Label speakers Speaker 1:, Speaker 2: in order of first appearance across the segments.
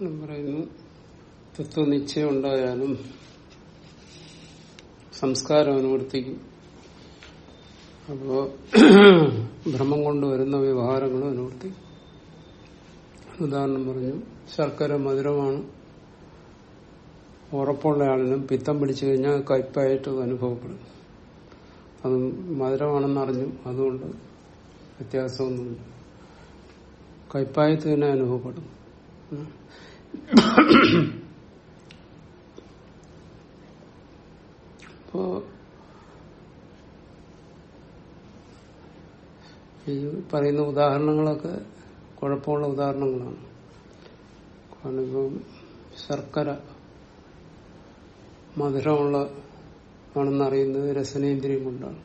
Speaker 1: പറയുന്നു. തത്വനിശ്ചയം ഉണ്ടായാലും സംസ്കാരം അനുവർത്തിക്കും. അപ്പോ ഭ്രമം കൊണ്ട് വരുന്ന വ്യവഹാരങ്ങളും അനുവർത്തിക്കും. ഉദാഹരണം പറഞ്ഞു ശർക്കര മധുരമാണ്. ഉറപ്പുള്ള ആളിനും പിത്തം പിടിച്ചു കഴിഞ്ഞാൽ കയ്പായിട്ട് അനുഭവപ്പെടും. അത് മധുരമാണെന്ന് അറിഞ്ഞു അതുകൊണ്ട് വ്യത്യാസമൊന്നുമില്ല. കയ്പായിട്ട് തന്നെ അനുഭവപ്പെടും. പറയുന്ന ഉദാഹരണങ്ങളൊക്കെ കുഴപ്പമുള്ള ഉദാഹരണങ്ങളാണ്. കാരണം ഇപ്പം ശർക്കര മധുരമുള്ള ആണെന്നറിയുന്നത് രസനേന്ദ്രിയം കൊണ്ടാണ്.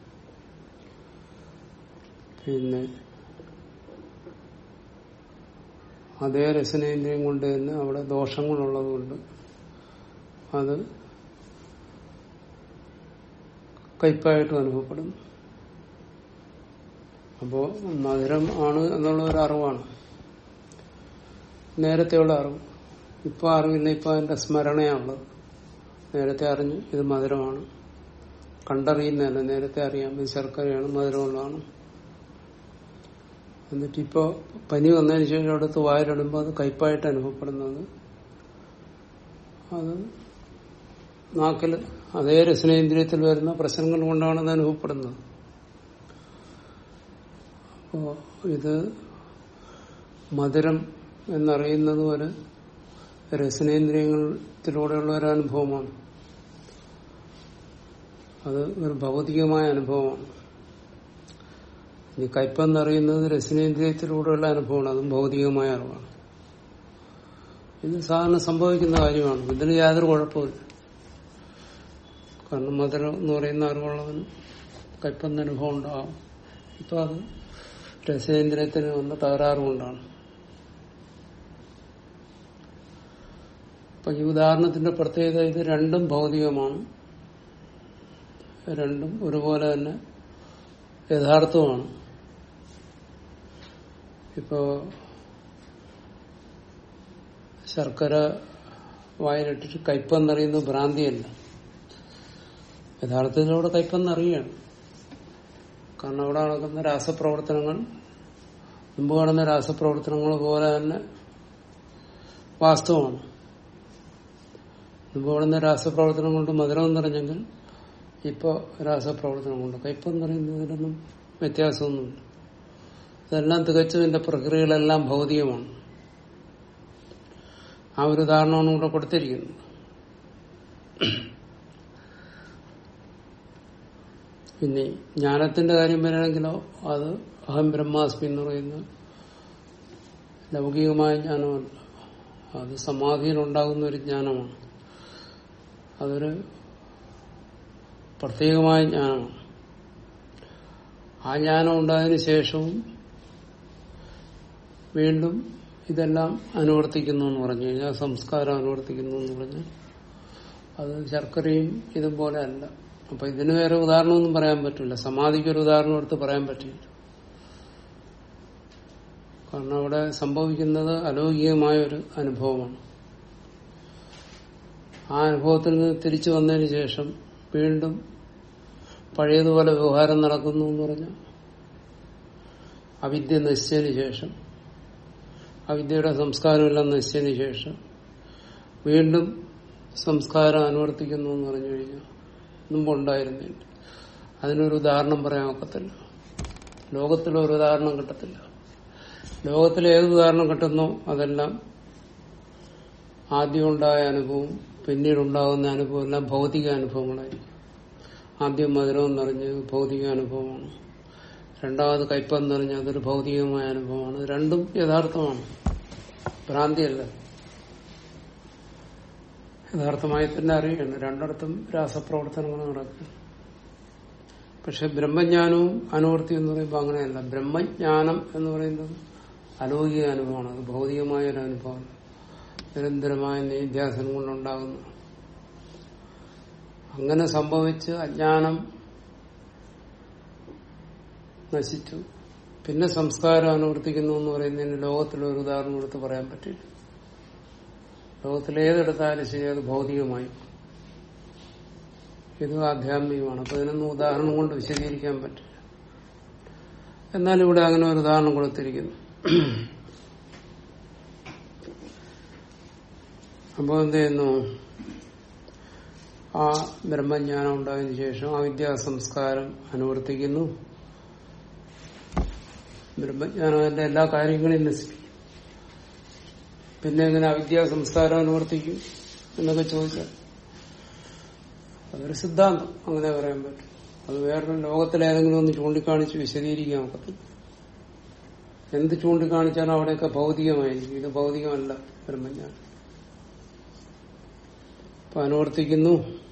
Speaker 1: പിന്നെ അതേ രസനേന്ദ്രിയം കൊണ്ട് തന്നെ അവിടെ ദോഷങ്ങളുള്ളതുകൊണ്ട് അത് കയ്പായിട്ട് അനുഭവപ്പെടുന്നു. അപ്പോ മധുരം ആണ് എന്നുള്ള ഒരു അറിവാണ്. നേരത്തെയുള്ള അറിവ്. ഇപ്പൊ അറിവില്ല ഇപ്പൊ അതിന്റെ സ്മരണയാണുള്ളത്. നേരത്തെ അറിഞ്ഞു ഇത് മധുരമാണ്. കണ്ടറിയുന്നതല്ല. നേരത്തെ അറിയാം ഇത് ശർക്കരയാണ് മധുരമുള്ളതാണ്. എന്നിട്ട് ഇപ്പോ പനി വന്നതിന് ശേഷം അടുത്ത് വായിലിടുമ്പോൾ അത് കയ്പായിട്ട് അനുഭവപ്പെടുന്നത് അത് നാക്കിൽ അതേ രസനേന്ദ്രിയത്തിൽ വരുന്ന പ്രശ്നങ്ങൾ കൊണ്ടാണ് അത് അനുഭവപ്പെടുന്നത്. അപ്പോ ഇത് മധുരം എന്നറിയുന്നത് ഒരു രസനേന്ദ്രിയങ്ങളിലൂടെയുള്ള ഒരു അനുഭവമാണ്. അത് ഒരു ഭൗതികമായ അനുഭവമാണ്. ഇനി കയ്പെന്നറിയുന്നത് രസനേന്ദ്രിയത്തിലൂടെയുള്ള അനുഭവമാണ്. അതും ഭൗതികമായ അറിവാണ്. ഇത് സാധാരണ സംഭവിക്കുന്ന കാര്യമാണ്. ഇതിന് യാതൊരു കുഴപ്പമില്ല കാരണം മധുരം എന്ന് പറയുന്ന അറിവുള്ളവന് കയ്പെന്ന അനുഭവം ഉണ്ടാകും ഇപ്പൊ അത് രസേന്ദ്രിയത്തിന് വന്ന തകരാറ് കൊണ്ടാണ്. അപ്പൊ ഈ ഉദാഹരണത്തിന്റെ പ്രത്യേകത ഇത് രണ്ടും ഭൗതികമാണ്. രണ്ടും ഒരുപോലെ തന്നെ യഥാർത്ഥവുമാണ്. ഇപ്പോ ശർക്കര വായിലിട്ടിട്ട് കയ്പെന്നറിയുന്നത് ഭ്രാന്തിയല്ല. യഥാർത്ഥത്തിൽ അവിടെ കയ്പെന്നറിയാണ് കാരണം അവിടെ നടക്കുന്ന രാസപ്രവർത്തനങ്ങൾ മുമ്പ് കാണുന്ന രാസപ്രവർത്തനങ്ങൾ പോലെ തന്നെ വാസ്തവമാണ്. മുമ്പ് കാണുന്ന രാസപ്രവർത്തനം കൊണ്ട് മധുരം നിറഞ്ഞെങ്കിൽ ഇപ്പോ രാസപ്രവർത്തനം കൊണ്ട് കയ്പെന്നറിയുന്നതിനൊന്നും വ്യത്യാസമൊന്നുമില്ല. ഇതെല്ലാം തികച്ചും ഇതിന്റെ പ്രക്രിയകളെല്ലാം ഭൗതികമാണ്. ആ ഒരു ഉദാഹരണമാണ് ഇവിടെ കൊടുത്തിരിക്കുന്നത്. പിന്നെ ജ്ഞാനത്തിന്റെ കാര്യം വരികയാണെങ്കിലോ അത് അഹം ബ്രഹ്മാസ്മി എന്ന് പറയുന്ന ലൗകികമായ ജ്ഞാനമല്ല. അത് സമാധിയിലുണ്ടാകുന്ന ഒരു ജ്ഞാനമാണ്. അതൊരു പ്രത്യേകമായ ജ്ഞാനമാണ്. ആ ജ്ഞാനം ഉണ്ടായതിനു ശേഷവും വീണ്ടും ഇതെല്ലാം അനുവർത്തിക്കുന്നു എന്ന് പറഞ്ഞു കഴിഞ്ഞാൽ സംസ്കാരം അനുവർത്തിക്കുന്നു എന്ന് പറഞ്ഞാൽ അത് ശർക്കരയും ഇതും പോലെ അല്ല. അപ്പൊ ഇതിന് വേറെ ഉദാഹരണമൊന്നും പറയാൻ പറ്റില്ല. സമാധിക്ക് ഒരു ഉദാഹരണം എടുത്ത് പറയാൻ പറ്റില്ല. കാരണം അവിടെ സംഭവിക്കുന്നത് അലൗകികമായ ഒരു അനുഭവമാണ്. ആ അനുഭവത്തിൽ നിന്ന് തിരിച്ചു വന്നതിന് ശേഷം വീണ്ടും പഴയതുപോലെ വ്യവഹാരം നടക്കുന്നു എന്ന് പറഞ്ഞ അവിദ്യ നശിച്ചതിന് ശേഷം അവിദ്യയുടെ സംസ്കാരമെല്ലാം നശിച്ചതിന് ശേഷം വീണ്ടും സംസ്കാരം അനുവർത്തിക്കുന്നു എന്ന് പറഞ്ഞു കഴിഞ്ഞാൽ മുമ്പുണ്ടായിരുന്നില്ല അതിനൊരു ഉദാഹരണം പറയാൻ ഒക്കത്തില്ല. ലോകത്തിലൊരു ഉദാഹരണം കിട്ടത്തില്ല. ലോകത്തിൽ ഏത് ഉദാഹരണം കിട്ടുന്നോ അതെല്ലാം ആദ്യം ഉണ്ടായ അനുഭവം പിന്നീടുണ്ടാകുന്ന അനുഭവം എല്ലാം ഭൗതിക അനുഭവങ്ങളായിരിക്കും. ആദ്യം മധുരം നിറഞ്ഞ് ഭൗതിക അനുഭവമാണ്. രണ്ടാമത് കയ്പെന്നറിഞ്ഞ് അതൊരു ഭൗതികമായ അനുഭവമാണ്. രണ്ടും യഥാർത്ഥമാണ്. ഭ്രാന്തിയല്ല. യഥാർത്ഥമായി തന്നെ അറിയുകയാണ്. രണ്ടിടത്തും രാസപ്രവർത്തനങ്ങൾ നടക്കും. പക്ഷെ ബ്രഹ്മജ്ഞാനവും അനുവർത്തി എന്ന് പറയുമ്പോൾ അങ്ങനെയല്ല. ബ്രഹ്മജ്ഞാനം എന്ന് പറയുന്നത് അലൗകിക അനുഭവമാണ്. ഭൗതികമായ ഒരു അനുഭവമാണ്. നിരന്തരമായ നിധ്യാസനം കൊണ്ടുണ്ടാകുന്നു. അങ്ങനെ സംഭവിച്ച് അജ്ഞാനം നശിച്ചു. പിന്നെ സംസ്കാരം അനുവർത്തിക്കുന്നു എന്ന് പറയുന്നതിന് ലോകത്തിലൊരു ഉദാഹരണം എടുത്ത് പറയാൻ പറ്റില്ല. ലോകത്തിലേതെടുത്താലും ശരി അത് ഭൗതികമായി. ഇത് ആധ്യാത്മികമാണ്. അപ്പൊ ഇതിനൊന്നും ഉദാഹരണം കൊണ്ട് വിശദീകരിക്കാൻ പറ്റില്ല. എന്നാൽ ഇവിടെ അങ്ങനെ ഒരു ഉദാഹരണം കൊടുത്തിരിക്കുന്നു അപ്പോൾ എന്ത് ചെയ്യുന്നു? ആ ബ്രഹ്മജ്ഞാനം ഉണ്ടായതിനു ശേഷം ആ വിദ്യാസംസ്കാരം അനുവർത്തിക്കുന്നു. ബ്രഹ്മജ്ഞാനത്തിന്റെ എല്ലാ കാര്യങ്ങളും നശിപ്പിക്കും. പിന്നെ എങ്ങനെ അവിദ്യ സംസ്കാരം അനുവർത്തിക്കും എന്നൊക്കെ ചോദിച്ചാൽ അതൊരു സിദ്ധാന്തം അങ്ങനെ പറയാൻ പറ്റും. അത് വേറൊരു ലോകത്തിലേതെങ്കിലും ഒന്ന് ചൂണ്ടിക്കാണിച്ച് വിശദീകരിക്കാൻ പറ്റും എന്ത് ചൂണ്ടിക്കാണിച്ചാലും അവിടെയൊക്കെ ഭൗതികമായിരിക്കും. ഇത് ഭൗതികമല്ല ബ്രഹ്മജ്ഞാനം. അനുവർത്തിക്കുന്നു.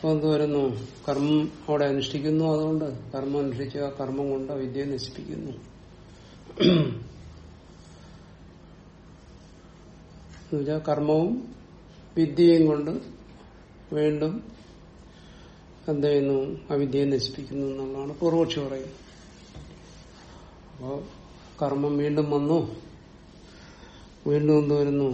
Speaker 1: അപ്പൊ എന്ത് വരുന്നു? കർമ്മം അവിടെ അനുഷ്ഠിക്കുന്നു അതുകൊണ്ട് കർമ്മം അനുഷ്ഠിച്ച് ആ കർമ്മം കൊണ്ട് വിദ്യയെ നശിപ്പിക്കുന്നു. കർമ്മവും വിദ്യയും കൊണ്ട് വീണ്ടും എന്ത് ചെയ്യുന്നു? അവിദ്യയെ നശിപ്പിക്കുന്നു എന്നുള്ളതാണ് പൂർവക്ഷി പറയുന്നത്. അപ്പോ കർമ്മം വീണ്ടും വന്നു. വീണ്ടും എന്ത് വരുന്നു?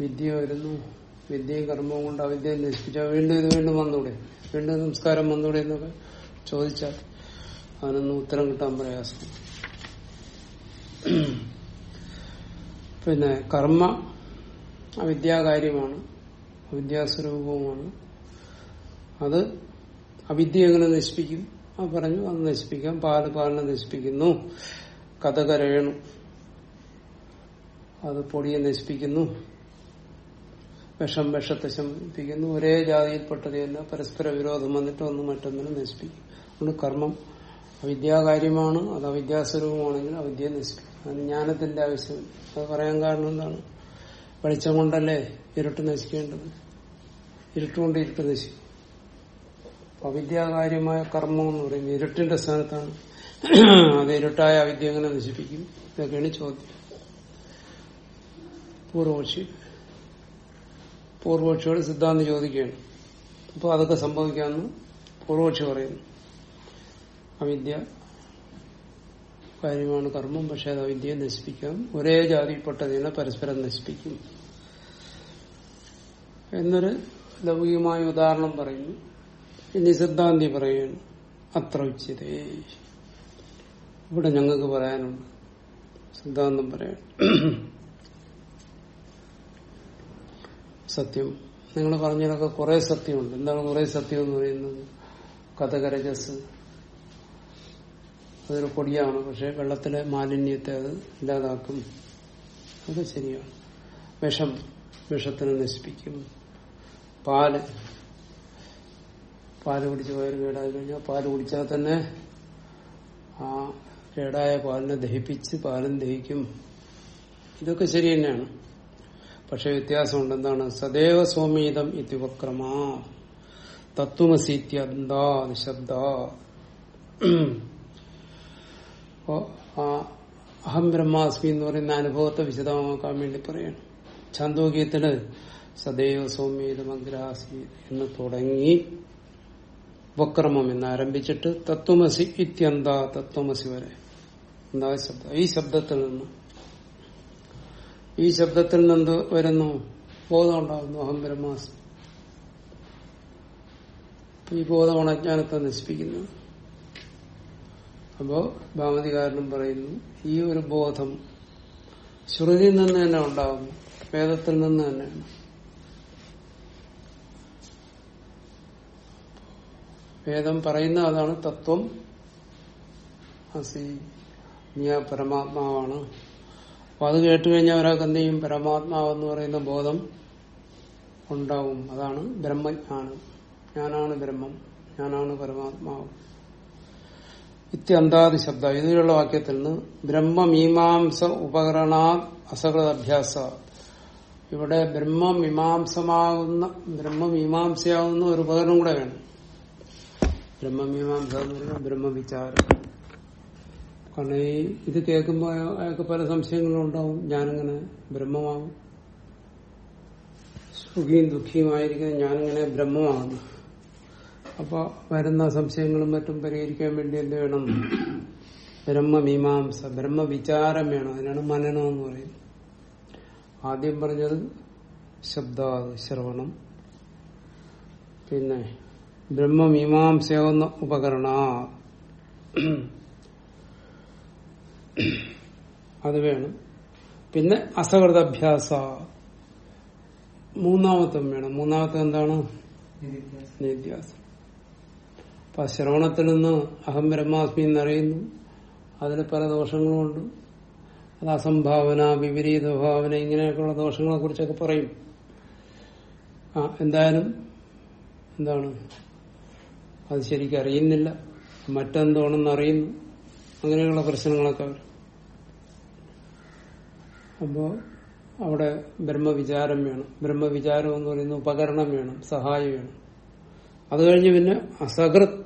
Speaker 1: വിദ്യ വരുന്നു. വിദ്യയും കർമ്മവും കൊണ്ട് അവിദ്യയെ നശിപ്പിച്ചാൽ വീണ്ടും ഇത് വീണ്ടും വന്നൂടെ? വീണ്ടും സംസ്കാരം വന്നൂടെ എന്നൊക്കെ ചോദിച്ചാൽ അവനൊന്നും ഉത്തരം കിട്ടാൻ പ്രയാസം. പിന്നെ കർമ്മ അവിദ്യാകാര്യമാണ് അവിദ്യാസ്വരൂപവുമാണ്. അത് അവിദ്യ എങ്ങനെ നശിപ്പിക്കും? ആ പറഞ്ഞു അത് നശിപ്പിക്കാം. പാൽ പാലിനെ നശിപ്പിക്കുന്നു. കഥകരയണു. അത് പൊടിയെ നശിപ്പിക്കുന്നു. വിഷം വിഷത്തെ ശമിപ്പിക്കുന്നു ഒരേ ജാതിയിൽപ്പെട്ടത് തന്നെ പരസ്പര വിരോധം വന്നിട്ട് ഒന്ന് മറ്റൊന്നിനെ നശിപ്പിക്കും. അതുകൊണ്ട് കർമ്മം അവിദ്യാകാര്യമാണ് അത് അവിദ്യാസ്വരൂപമാണെങ്കിൽ അവിദ്യയെ നശിപ്പിക്കും. അതിന് ജ്ഞാനത്തിന്റെ ആവശ്യം. അത് പറയാൻ കാരണം എന്താണ്? വെളിച്ചം കൊണ്ടല്ലേ ഇരുട്ട് നശിക്കേണ്ടത്? ഇരുട്ടുകൊണ്ട് ഇരുട്ട് നശിക്കും. അവിദ്യാകാര്യമായ കർമ്മം എന്ന് പറയുന്നത് ഇരുട്ടിന്റെ സ്ഥാനത്താണ്. അത് ഇരുട്ടായ അവിദ്യ എങ്ങനെ നശിപ്പിക്കും? ഇതൊക്കെയാണ് ചോദ്യം. പൂർവപക്ഷി പൂർവപക്ഷിയോട് സിദ്ധാന്തം ചോദിക്കുകയാണ്. അപ്പൊ അതൊക്കെ സംഭവിക്കാമെന്ന് പൂർവപക്ഷി പറയുന്നു. അവിദ്യ കാര്യമാണ് കർമ്മം പക്ഷെ അത് അവിദ്യയെ നശിപ്പിക്കാം. ഒരേ ജാതിയിൽപ്പെട്ടതിനെ പരസ്പരം നശിപ്പിക്കും. എന്നൊരു ലൗകികമായ ഉദാഹരണം പറയുന്നു. ഇനി സിദ്ധാന്തി പറയുന്നു അത്ര ഉച്ചിതേ. ഇവിടെ ഞങ്ങൾക്ക് പറയാനുണ്ട്. സിദ്ധാന്തം പറയാൻ സത്യം നിങ്ങൾ പറഞ്ഞതൊക്കെ കുറെ സത്യമുണ്ട്. എന്താണ് കുറെ സത്യം എന്ന് പറയുന്നത്? കഥകരജസ്. അതൊരു പൊടിയാണ്. പക്ഷെ വെള്ളത്തിലെ മാലിന്യത്തെ അത് ഇല്ലാതാക്കും. അത് ശരിയാണ്. വിഷം വിഷത്തിനെ നശിപ്പിക്കും. പാൽ. പാൽ കുടിച്ച് വയറ് കേടായി കഴിഞ്ഞാൽ പാൽ കുടിച്ചാൽ തന്നെ ആ കേടായ പാലിനെ ദഹിപ്പിച്ച് പാലും ദഹിക്കും. ഇതൊക്കെ ശരി തന്നെയാണ്. പക്ഷെ വ്യത്യാസമുണ്ട് എന്താണ് സദൈവ സോമീതം ഇത്യുപക്രമ തത്വമസീത്യന്താ നിശബ്ദ. അഹം ബ്രഹ്മാസ്മി എന്ന് പറയുന്ന അനുഭവത്തെ വിശദമാക്കാൻ വേണ്ടി പറയണം. ചാന്തോക്യത്തിൽ സദൈവ സൗമ്യതമഗ്രാസി എന്ന് തുടങ്ങി ഉപക്രമം എന്ന് ആരംഭിച്ചിട്ട് തത്വമസി ഇത്യന്ത തത്വമസി വരെ. എന്താ ശബ്ദം ഈ ശബ്ദത്തിൽ നിന്ന് ഈ ശബ്ദത്തിൽ നിന്ന് വരുന്നു. ബോധം ഉണ്ടാകുന്നു അഹം ബ്രഹ്മാസ്മി ഈ ബോധമാണ് അജ്ഞാനത്തെ നശിപ്പിക്കുന്നത്. അപ്പോ ഭാമതികാരനും പറയുന്നു ഈ ഒരു ബോധം ശ്രുതിയിൽ നിന്ന് തന്നെ ഉണ്ടാകുന്നു വേദത്തിൽ നിന്ന് തന്നെയാണ് വേദം പറയുന്ന അതാണ് തത്വം. അസി നീ പരമാത്മാവാണ്. അപ്പൊ അത് കേട്ടു കഴിഞ്ഞാൽ ഒരാൾക്ക് എന്ത് ചെയ്യും? പരമാത്മാവെന്ന് പറയുന്ന ബോധം ഉണ്ടാവും. അതാണ് ബ്രഹ്മജ്ഞാനം ഞാനാണ് ബ്രഹ്മം. ഞാനാണ് പരമാത്മാവ്. ഇത്യന്താതി ശബ്ദ. ഇതിലുള്ള വാക്യത്തിൽ നിന്ന് ബ്രഹ്മമീമാംസ ഉപകരണാ അസകൃത അഭ്യാസ ഇവിടെ ബ്രഹ്മമീമാംസമാകുന്ന ബ്രഹ്മമീമാംസയാകുന്ന ഒരു ഉപകരണം കൂടെ വേണം. ബ്രഹ്മമീമാംസ ബ്രഹ്മവിചാരം. കാരണം ഈ ഇത് കേൾക്കുമ്പോൾ അയാൾക്ക് പല സംശയങ്ങളും ഉണ്ടാവും. ഞാനിങ്ങനെ ബ്രഹ്മമാകും സുഖിയും ദുഃഖിയുമായിരിക്കുന്ന ഞാനിങ്ങനെ ബ്രഹ്മമാകുന്നു അപ്പൊ വരുന്ന സംശയങ്ങളും മറ്റും പരിഹരിക്കാൻ വേണ്ടി എന്ത് വേണം? ബ്രഹ്മമീമാംസ ബ്രഹ്മവിചാരം വേണം. അതിനാണ് മനനം എന്ന് പറയുന്നത്. ആദ്യം പറഞ്ഞത് ശബ്ദ ശ്രവണം. പിന്നെ ബ്രഹ്മമീമാംസയാവുന്ന ഉപകരണ അത് വേണം. പിന്നെ അസകൃതാഭ്യാസ മൂന്നാമത്തും വേണം. മൂന്നാമത്തെ എന്താണ്? നിത്യാസം അപ്പൊ ശ്രവണത്തിൽ നിന്ന് അഹം ബ്രഹ്മാസ്മി എന്നറിയുന്നു. അതിൽ പല ദോഷങ്ങളുമുണ്ട്. അത് അസംഭാവന വിപരീത ഭാവന ഇങ്ങനെയൊക്കെയുള്ള ദോഷങ്ങളെ കുറിച്ചൊക്കെ പറയും. ആ എന്തായാലും എന്താണ്? അത് ശരിക്കും അറിയുന്നില്ല മറ്റെന്തോണെന്ന് അറിയുന്നു അങ്ങനെയുള്ള പ്രശ്നങ്ങളൊക്കെ വരും. അപ്പോ അവിടെ ബ്രഹ്മവിചാരം വേണം. ബ്രഹ്മവിചാരം എന്ന് പറയുന്ന ഉപകരണം വേണം സഹായം വേണം. അത് കഴിഞ്ഞ് പിന്നെ അസകൃത്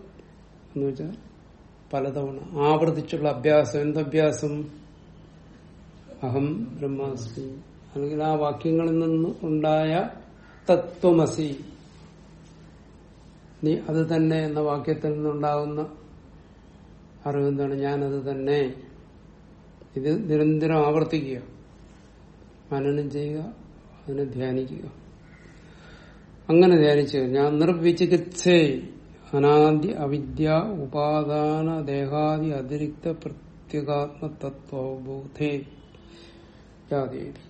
Speaker 1: എന്ന് വെച്ചാൽ പലതവണ ആവർത്തിച്ചുള്ള അഭ്യാസം എന്തഭ്യാസം? അഹം ബ്രഹ്മാസ്മി. അല്ലെങ്കിൽ ആ വാക്യങ്ങളിൽ നിന്ന് ഉണ്ടായ തത്വമസി. നീ അത് തന്നെ എന്ന വാക്യത്തിൽ നിന്നുണ്ടാകുന്ന അറിവെന്താണ് ഞാനത് തന്നെ. ഇത് നിരന്തരം ആവർത്തിക്കുക. മനനം ചെയ്യുക അതിനെ ധ്യാനിക്കുക. അങ്ങനെ ധ്യാനിച്ചു ഞാൻ നിർവിചികിത്സേ അനാദ്യ അവിദ്യ ഉപാദാന ദേഹാദി അതിരിക്ത പ്രത്യേകാത്മ തത്വബോധേ യാതേതി.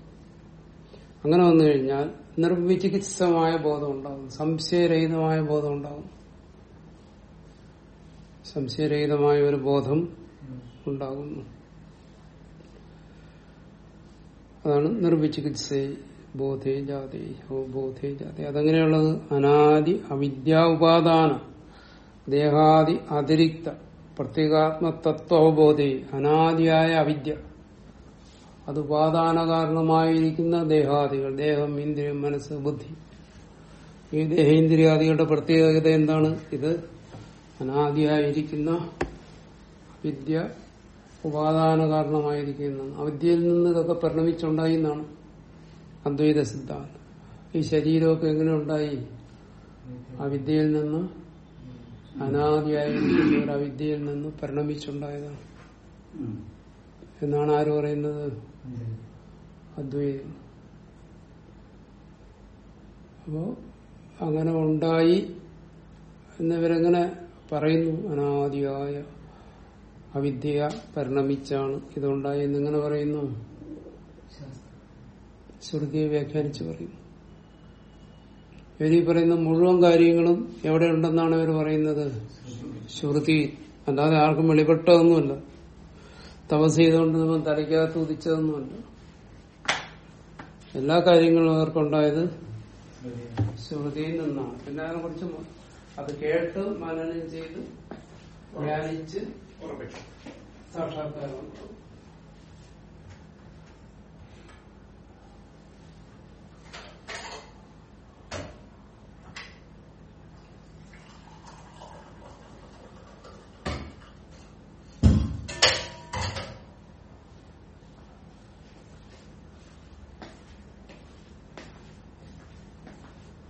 Speaker 1: അങ്ങനെ വന്നു കഴിഞ്ഞാൽ നിർവിചികിത്സമായ ബോധം ഉണ്ടാകും സംശയരഹിതമായ ബോധം ഉണ്ടാകും സംശയരഹിതമായ ഒരു ബോധം ഉണ്ടാകുന്നു അതാണ് നിർവിചികിത്സ ബോധേ ജാതി ഓ ബോധേ ജാതി. അതെങ്ങനെയുള്ളത് അനാദി അവിദ്യ ഉപാദാന. ദേഹാദി അതിരിക്ത പ്രത്യേകാത്മ തത്വബോധേ അനാദിയായ അവിദ്യ. അത് ഉപാദാന കാരണമായിരിക്കുന്ന ദേഹാദികൾ ദേഹം ഇന്ദ്രിയം മനസ്സ് ബുദ്ധി. ഈ ദേഹേന്ദ്രിയാദികളുടെ പ്രത്യേകത എന്താണ്? ഇത് അനാദിയായിരിക്കുന്ന വിദ്യ ഉപാദാന കാരണമായിരിക്കുന്ന അവിദ്യയിൽ നിന്ന് ഇതൊക്കെ പരിണമിച്ചുണ്ടായി എന്നാണ് അദ്വൈത സിദ്ധാന്തം. ഈ ശരീരമൊക്കെ എങ്ങനെ ഉണ്ടായി? അവിദ്യയിൽ നിന്ന് അനാദിയായിരിക്കുന്ന അവിദ്യയിൽ നിന്ന് പരിണമിച്ചുണ്ടായതാണ്. എന്നാണ് ആര് പറയുന്നത്? അദ്വൈതം. അപ്പോ അങ്ങനെ ഉണ്ടായി എന്നിവരെങ്ങനെ പറയുന്നു? അനാദിയായ അവിദ്യ പരിണമിച്ചാണ് ഇതുണ്ടായി എന്നിങ്ങനെ പറയുന്നു? ശ്രുതിയെ വ്യാഖ്യാനിച്ച് പറയുന്നു ഇവരീ പറയുന്ന മുഴുവൻ കാര്യങ്ങളും എവിടെ ഉണ്ടെന്നാണ് ഇവർ പറയുന്നത്? ശ്രുതി. അല്ലാതെ ആർക്കും വെളിപ്പെട്ടതൊന്നുമല്ല. തപസ് ചെയ്തുകൊണ്ട് നമ്മൾ തലയ്ക്കകത്ത് ഉദിച്ചതൊന്നുമല്ല. എല്ലാ കാര്യങ്ങളും അവർക്കുണ്ടായത് ശ്രുതിയിൽ നിന്നാണ്. പിന്നെ അതിനെ കുറിച്ച് അത് കേട്ട് മനനം ചെയ്ത് ധ്യാനിച്ച് സാക്ഷാത്കാരം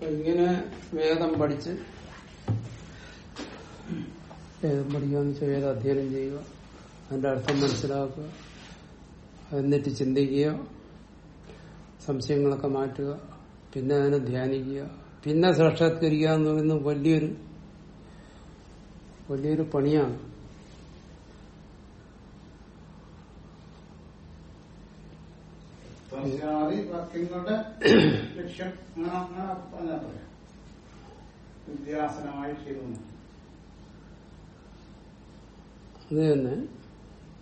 Speaker 1: ഇങ്ങനെ വേദം പഠിച്ച് വേദം പഠിക്കുക എന്ന് വെച്ചാൽ വേദം അധ്യയനം ചെയ്യുക. അതിന്റെ അർത്ഥം മനസ്സിലാക്കുക. എന്നിട്ട് ചിന്തിക്കുക. സംശയങ്ങളൊക്കെ മാറ്റുക. പിന്നെ അതിനെ ധ്യാനിക്കുക. പിന്നെ സാക്ഷാത്കരിക്കുക എന്ന് പറയുന്നത് വലിയൊരു വലിയൊരു പണിയാണ്.
Speaker 2: ലക്ഷ്യം. വിദ്യാസനമായി ചെയ്തു
Speaker 1: അത് തന്നെ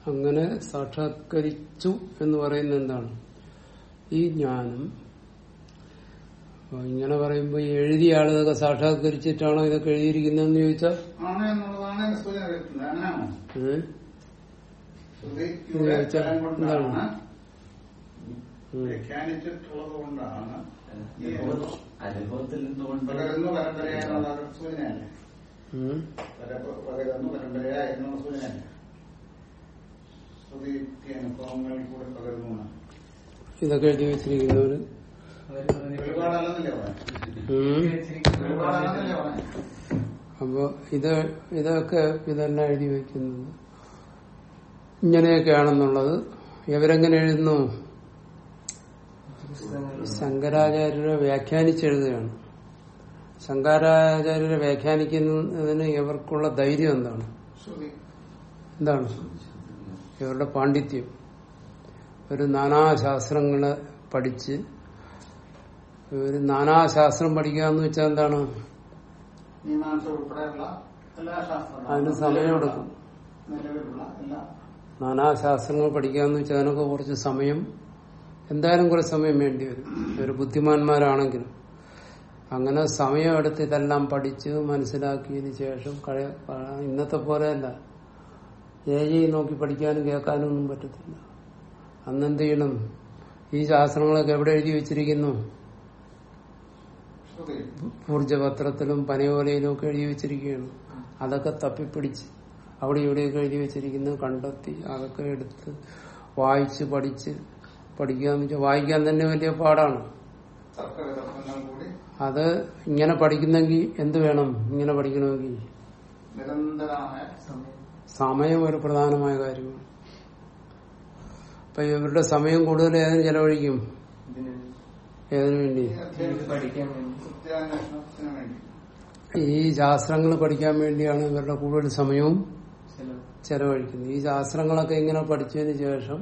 Speaker 1: അങ്ങനെ സാക്ഷാത്കരിച്ചു എന്ന് പറയുന്നത് എന്താണ്? ഈ ജ്ഞാനം. ഇങ്ങനെ പറയുമ്പോ എഴുതിയ ആളുകളൊക്കെ സാക്ഷാത്കരിച്ചിട്ടാണോ ഇതൊക്കെ എഴുതിയിരിക്കുന്നതെന്ന് ചോദിച്ചാൽ? എന്താണ്?
Speaker 2: വ്യാഖ്യാനിച്ചിട്ടുള്ളത് കൊണ്ടാണ്. ഈ
Speaker 3: അനുഭവത്തിൽ നിന്നുകൊണ്ട്
Speaker 2: സൂചനയല്ലേ? പകരുന്നു പരമ്പരയ എന്നുള്ള സൂചനയല്ലേ ശ്രുതിക്ക് അനുഭവങ്ങളിൽ കൂടെ പകരുന്നു എന്നാണ്.
Speaker 1: ഇതൊക്കെ എഴുതി വെച്ചിരിക്കുന്നവര്. അപ്പൊ ഇത് ഇതൊക്കെ ഇതെല്ലാം എഴുതി വെക്കുന്നത്. ഇങ്ങനെയൊക്കെയാണെന്നുള്ളത്. ഇവരെങ്ങനെ എഴുതുന്നു? ശങ്കരാചാര്യരെ വ്യാഖ്യാനിച്ചെഴുതുകയാണ്. ശങ്കരാചാര്യരെ വ്യാഖ്യാനിക്കുന്നതിന് ഇവർക്കുള്ള ധൈര്യം എന്താണ്? എന്താണ്? ഇവരുടെ പാണ്ഡിത്യം. ഒരു നാനാശാസ്ത്രങ്ങളെ പഠിച്ച് ഒരു നാനാശാസ്ത്രം പഠിക്കുക എന്ന് വെച്ചാൽ എന്താണ്? അതിന് സമയമെടുക്കും നാനാശാസ്ത്രങ്ങൾ പഠിക്കുക എന്ന് വെച്ചാൽ അതിനൊക്കെ കുറച്ച് സമയം. എന്തായാലും കുറച്ച് സമയം വേണ്ടി വരും. ഒരു ബുദ്ധിമാന്മാരാണെങ്കിലും. അങ്ങനെ സമയമെടുത്ത് ഇതെല്ലാം പഠിച്ച് മനസ്സിലാക്കിയതിന് ശേഷം കഴി- ഇന്നത്തെ പോലെയല്ല. ഏജി നോക്കി പഠിക്കാനും കേൾക്കാനും ഒന്നും പറ്റത്തില്ല. അന്നെന്ത് ചെയ്യണം? ഈ ശാസ്ത്രങ്ങളൊക്കെ എവിടെ എഴുതി വെച്ചിരിക്കുന്നു? ഊർജപത്രത്തിലും പനയോലയിലും ഒക്കെ എഴുതി വെച്ചിരിക്കുകയാണ്. അതൊക്കെ തപ്പിപ്പിടിച്ച് അവിടെ ഇവിടെയൊക്കെ എഴുതി വെച്ചിരിക്കുന്നു കണ്ടെത്തി അതൊക്കെ എടുത്ത് വായിച്ച് പഠിച്ച് പഠിക്കുക വായിക്കാൻ തന്നെ വലിയ പാടാണ്. അത് ഇങ്ങനെ പഠിക്കുന്നെങ്കിൽ എന്ത് വേണം? ഇങ്ങനെ പഠിക്കണമെങ്കിൽ സമയം. ഒരു പ്രധാനമായ കാര്യമാണ് അപ്പൊ ഇവരുടെ സമയം കൂടുതൽ ഏതിന് ചെലവഴിക്കും? ഏതിനു വേണ്ടി?
Speaker 2: ഈ
Speaker 1: ശാസ്ത്രങ്ങൾ പഠിക്കാൻ വേണ്ടിയാണ് ഇവരുടെ കൂടുതൽ സമയവും
Speaker 3: ചില
Speaker 1: ചെലവഴിക്കുന്നത്. ഈ ശാസ്ത്രങ്ങളൊക്കെ ഇങ്ങനെ പഠിച്ചതിന് ശേഷം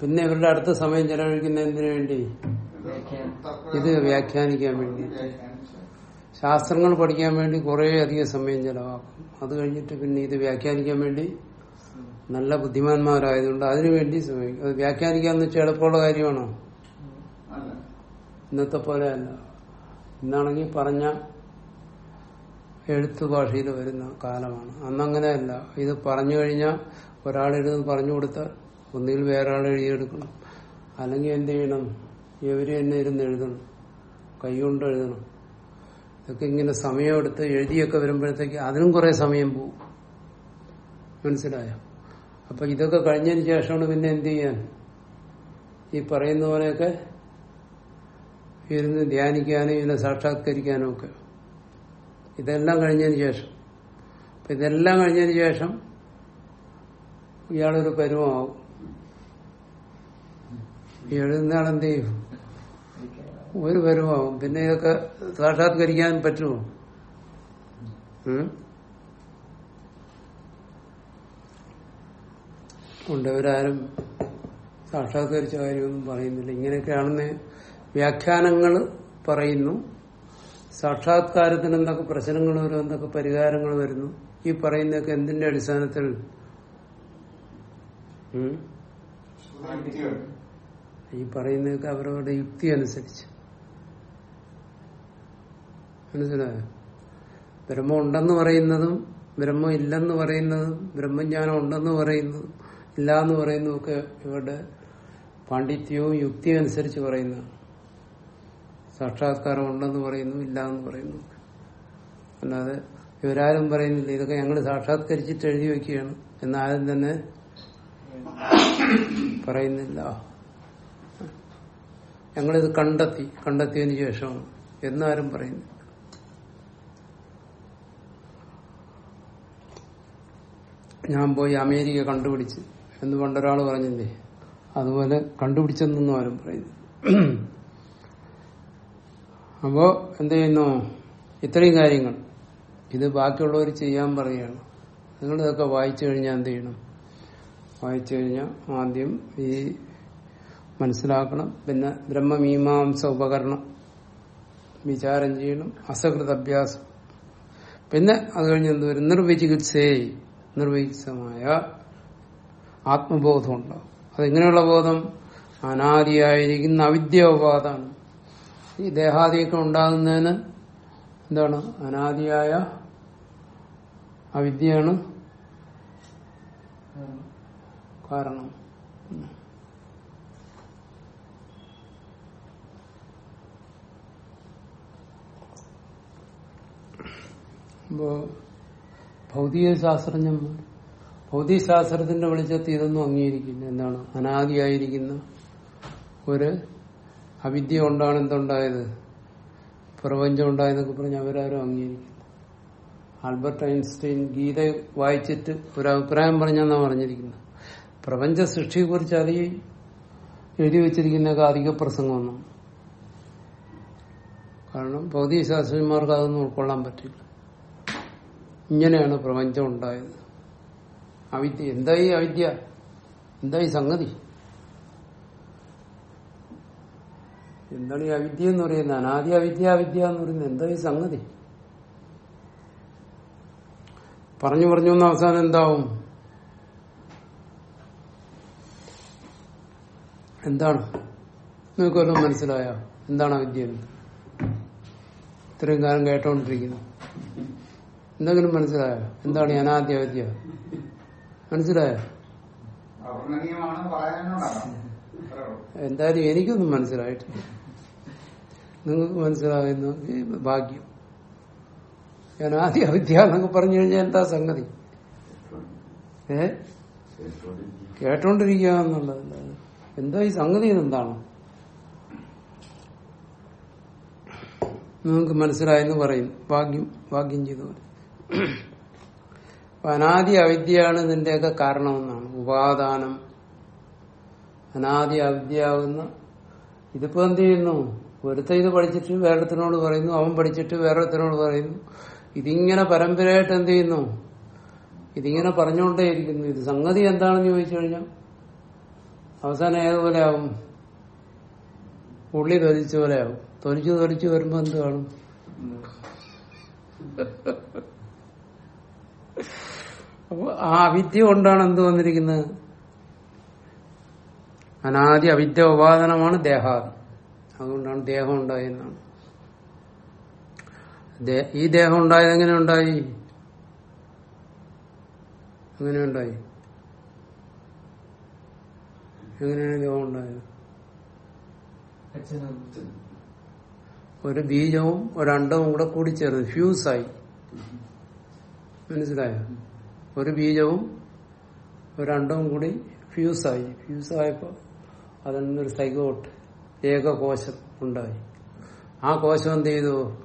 Speaker 1: പിന്നെ ഇവരുടെ അടുത്ത സമയം ചെലവഴിക്കുന്ന എന്തിനു വേണ്ടി? ഇത് വ്യാഖ്യാനിക്കാൻ വേണ്ടി. ശാസ്ത്രങ്ങൾ പഠിക്കാൻ വേണ്ടി കുറേ അധികം സമയം ചെലവാക്കും. അത് കഴിഞ്ഞിട്ട് പിന്നെ ഇത് വ്യാഖ്യാനിക്കാൻ വേണ്ടി നല്ല ബുദ്ധിമാന്മാരായതുകൊണ്ട് അതിനുവേണ്ടി ശ്രമിക്കും. അത് വ്യാഖ്യാനിക്കാന്ന് വെച്ചാൽ എളുപ്പമുള്ള കാര്യമാണോ? ഇന്നത്തെ പോലെ അല്ല. ഇന്നാണെങ്കിൽ പറഞ്ഞ എഴുത്തു ഭാഷയിൽ വരുന്ന കാലമാണ്. അന്നങ്ങനെയല്ല ഇത് പറഞ്ഞു കഴിഞ്ഞാൽ ഒരാളെഴുതി പറഞ്ഞു കൊടുത്താൽ ഒന്നുകിൽ വേറെ ആൾ എഴുതിയെടുക്കണം. അല്ലെങ്കിൽ എന്ത് ചെയ്യണം? ഇവർ തന്നെ ഇരുന്ന് എഴുതണം. കൈകൊണ്ട് എഴുതണം. ഇതൊക്കെ ഇങ്ങനെ സമയമെടുത്ത് എഴുതിയൊക്കെ വരുമ്പോഴത്തേക്ക് അതിനും കുറെ സമയം പോവും. മനസ്സിലായോ? അപ്പൊ ഇതൊക്കെ കഴിഞ്ഞതിന് ശേഷമാണ് പിന്നെ എന്ത് ചെയ്യാൻ? ഈ പറയുന്ന പോലെയൊക്കെ ഇരുന്ന് ധ്യാനിക്കാനും ഇതിനെ സാക്ഷാത്കരിക്കാനും ഒക്കെ. ഇതെല്ലാം കഴിഞ്ഞതിന് ശേഷം. അപ്പൊ ഇതെല്ലാം കഴിഞ്ഞതിന് ശേഷം ഇയാളൊരു പരുവമാവും. എഴുതുന്ന എന്ത് ചെയ്യും? ഒരു പരുവമാവും പിന്നെ ഇതൊക്കെ സാക്ഷാത്കരിക്കാൻ പറ്റുമോ? കൊണ്ടവരാരും സാക്ഷാത്കരിച്ച കാര്യമൊന്നും പറയുന്നില്ല. ഇങ്ങനെയൊക്കെയാണെന്ന് വ്യാഖ്യാനങ്ങൾ പറയുന്നു. സാക്ഷാത്കാരത്തിന് എന്തൊക്കെ പ്രശ്നങ്ങൾ വരും എന്തൊക്കെ പരിഹാരങ്ങൾ വരുന്നു? ഈ പറയുന്നതൊക്കെ എന്തിന്റെ അടിസ്ഥാനത്തിൽ? ഈ പറയുന്നതൊക്കെ അവരവരുടെ യുക്തി അനുസരിച്ച്. മനസ്സിലായോ? ബ്രഹ്മം ഉണ്ടെന്ന് പറയുന്നതും ബ്രഹ്മം ഇല്ലെന്ന് പറയുന്നതും ബ്രഹ്മജ്ഞാനം ഉണ്ടെന്ന് പറയുന്നു ഇല്ല എന്ന് പറയുന്നതും ഒക്കെ ഇവരുടെ പാണ്ഡിത്യവും യുക്തിയും അനുസരിച്ച് പറയുന്നതാണ് സാക്ഷാത്കാരം ഉണ്ടെന്ന് പറയുന്നു ഇല്ല എന്ന് പറയുന്നു. അല്ലാതെ ഇവരാരും പറയുന്നില്ല. ഇതൊക്കെ ഞങ്ങൾ സാക്ഷാത്കരിച്ചിട്ട് എഴുതി വെക്കുകയാണ്. എന്നാരും തന്നെ പറയുന്നില്ല. ഞങ്ങളിത് കണ്ടെത്തി. കണ്ടെത്തിയതിനു ശേഷമാണ്. എന്നാരും പറയുന്നു ഞാൻ പോയി അമേരിക്ക കണ്ടുപിടിച്ച്. എന്ന് പണ്ടൊരാൾ പറഞ്ഞില്ലേ അതുപോലെ കണ്ടുപിടിച്ചെന്നൊന്നും ആരും പറയുന്നു അപ്പോ എന്ത് ചെയ്യുന്നു? ഇത്രയും കാര്യങ്ങൾ. ഇത് ബാക്കിയുള്ളവർ ചെയ്യാൻ പറയുകയാണ്. നിങ്ങൾ ഇതൊക്കെ വായിച്ചു കഴിഞ്ഞാൽ എന്ത് ചെയ്യണം? വായിച്ചു കഴിഞ്ഞാൽ ആദ്യം ഈ മനസ്സിലാക്കണം. പിന്നെ ബ്രഹ്മമീമാംസ ഉപകരണം. വിചാരം ചെയ്യണം. അസകൃത അഭ്യാസം. പിന്നെ അത് കഴിഞ്ഞ് എന്ത് വരും? നിർവിചികിത്സേ നിർവിചിതമായ ആത്മബോധം ഉണ്ടാവും അതെങ്ങനെയുള്ള ബോധം? അനാദിയായിരിക്കുന്ന അവിദ്യോപാതാണ് ഈ ദേഹാദിയൊക്കെ ഉണ്ടാകുന്നതിന് എന്താണ്? അനാദിയായ അവിദ്യയാണ് കാരണം. അപ്പോ ഭൗതിക ശാസ്ത്രജ്ഞന്മാർ ഭൗതിക ശാസ്ത്രത്തിന്റെ വെളിച്ചത്തിൽ ഇതൊന്നും അംഗീകരിക്കില്ല. എന്താണ്? അനാദിയായിരിക്കുന്ന ഒരു അവിദ്യ കൊണ്ടാണ് എന്തുണ്ടായത്? പ്രപഞ്ചം ഉണ്ടായെന്നൊക്കെ പറഞ്ഞ് അവരാരും അംഗീകരിക്കില്ല. ആൽബർട്ട് ഐൻസ്റ്റൈൻ ഗീത വായിച്ചിട്ട് ഒരു അഭിപ്രായം പറഞ്ഞെന്നാ പറഞ്ഞിരിക്കുന്നത്. പ്രപഞ്ച സൃഷ്ടിയെ കുറിച്ച് അറിയുകയും എഴുതി വെച്ചിരിക്കുന്ന അധിക പ്രസംഗമൊന്നും കാരണം ഭൗതിക ശാസ്ത്രജ്ഞന്മാർക്ക് അതൊന്നും ഉൾക്കൊള്ളാൻ പറ്റില്ല. ഇങ്ങനെയാണ് പ്രപഞ്ചം ഉണ്ടായത്. അവിദ്യ. എന്തായി അവിദ്യ? എന്തായി സംഗതി? എന്താണ് ഈ അവിദ്യ എന്ന് പറയുന്നത്? അനാദി അവിദ്യ അവിദ്യ എന്ന് പറയുന്നത് എന്താ ഈ സംഗതി? പറഞ്ഞു പറഞ്ഞു വന്ന അവസാനം എന്താവും? എന്താണ്? നിങ്ങൾക്ക് വല്ലതും മനസ്സിലായോ? എന്താണ് അവിദ്യ എന്ന്? ഇത്രയും കാലം കേട്ടോണ്ടിരിക്കുന്നു. എന്തെങ്കിലും മനസ്സിലായോ? എന്താണ് ഈ അനാദ്യ അവിദ്യ മനസ്സിലായോ. എന്തായാലും എനിക്കൊന്നും മനസ്സിലായിട്ടില്ല. നിങ്ങൾക്ക് മനസ്സിലാകുന്ന ഭാഗ്യം. ഞാൻ ആദ്യ അവിദ്യ എന്നൊക്കെ പറഞ്ഞു കഴിഞ്ഞാൽ എന്താ സംഗതി? ഏ? കേട്ടോണ്ടിരിക്കുക എന്നുള്ളതല്ല. എന്താ ഈ സംഗതി എന്താണ്? നിങ്ങൾക്ക് മനസ്സിലായെന്ന് പറയും. ഭാഗ്യം ഭാഗ്യം ചെയ്തു അനാദി അവിദ്യയാണ് ഇതിന്റെയൊക്കെ കാരണമെന്നാണ് ഉപാദാനം. അനാദി അവിദ്യയാകുന്ന ഇതിപ്പോ എന്ത് ചെയ്യുന്നു? ഒരുത്ത ഇത് പഠിച്ചിട്ട് വേറൊരുത്തിനോട് പറയുന്നു അവൻ പഠിച്ചിട്ട് വേറൊരുത്തിനോട് പറയുന്നു. ഇതിങ്ങനെ പരമ്പരയായിട്ട് എന്ത് ചെയ്യുന്നു? ഇതിങ്ങനെ പറഞ്ഞുകൊണ്ടേയിരിക്കുന്നു ഇത് സംഗതി എന്താണെന്ന് ചോദിച്ചു കഴിഞ്ഞാൽ അവസാനം ഏതുപോലെ ആവും? ഉള്ളി തൊലിച്ച പോലെ ആവും. തൊലിച്ചു തൊലിച്ചു വരുമ്പോ എന്ത് കാണും? അപ്പൊ ആ അവിദ്യ കൊണ്ടാണ് എന്ത് വന്നിരിക്കുന്നത്? അനാദി അവിദ്യ ഉപാദനമാണ് ദേഹാദി. അതുകൊണ്ടാണ് ദേഹം ഉണ്ടായെന്നാണ് ഈ ദേഹം ഉണ്ടായത് എങ്ങനെ ഉണ്ടായി? എങ്ങനെ ഉണ്ടായി? എങ്ങനെയാണ് ദേഹം ഉണ്ടായത്? ഒരു ബീജവും ഒരണ്ടവും കൂടെ കൂടിച്ചേർന്ന് ഫ്യൂസായി. മനസ്സിലായോ? ഒരു ബീജവും ഒരണ്ടവും കൂടി ഫ്യൂസായി. ഫ്യൂസായപ്പോ അതിൽ നിന്നൊരു സൈഗോട്ട് ഏകകോശം ഉണ്ടായി. ആ കോശം എന്ത് ചെയ്തു?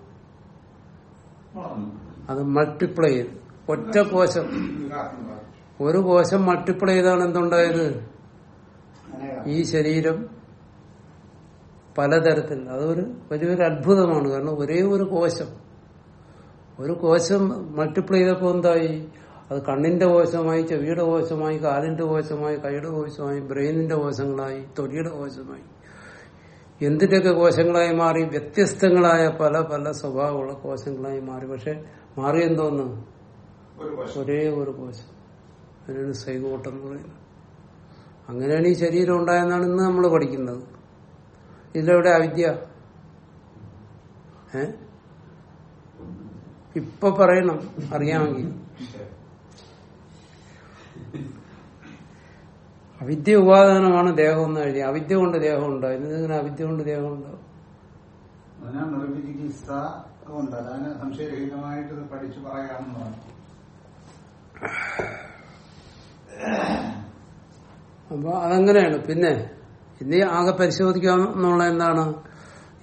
Speaker 1: അത് മൾട്ടിപ്ലൈ ചെയ്തു. ഒറ്റ കോശം. ഒരു കോശം മൾട്ടിപ്ലൈ ചെയ്താണ് എന്തുണ്ടായത്? ഈ ശരീരം പലതരത്തിൽ. അതൊരു വലിയൊരു അത്ഭുതമാണ്. കാരണം ഒരേ ഒരു കോശം ഒരു കോശം മൾട്ടിപ്ലൈ ചെയ്തപ്പോ എന്തായി? അത് കണ്ണിന്റെ കോശമായി ചെവിയുടെ കോശമായി കാലിന്റെ കോശമായി കൈയുടെ കോശമായി ബ്രെയിനിന്റെ കോശങ്ങളായി തൊലിയുടെ കോശമായി. എന്തിന്റെയൊക്കെ കോശങ്ങളായി മാറി? വ്യത്യസ്തങ്ങളായ പല പല സ്വഭാവമുള്ള കോശങ്ങളായി മാറി. പക്ഷെ മാറി എന്തോന്ന്?
Speaker 2: ഒരു
Speaker 1: ഒരേ കോശം. അതിനാണ് സൈകോട്ടം എന്ന് പറയുന്നത്. അങ്ങനെയാണ് ഈ ശരീരം ഉണ്ടായെന്നാണ് ഇന്ന് നമ്മൾ പഠിക്കുന്നത്. ഇതിലെവിടെ അവിദ്യ ഏ? ഇപ്പൊ പറയണം. അറിയാമെങ്കിൽ. അവിദ്യ ഉപാദാനമാണ് ദേഹം എന്ന് കഴിഞ്ഞാൽ അവിദ്യ കൊണ്ട് ദേഹം ഉണ്ടാവും. ഇന്നിങ്ങനെ അവിദ്യ കൊണ്ട് ദേഹം ഉണ്ടാവും?
Speaker 2: സംശയരഹിതമായിട്ട് പഠിച്ചു പറയാമെന്നാണ്
Speaker 1: അപ്പൊ അതങ്ങനെയാണ്. പിന്നെ ഇനി ആകെ പരിശോധിക്കാന്നുള്ള എന്താണ്?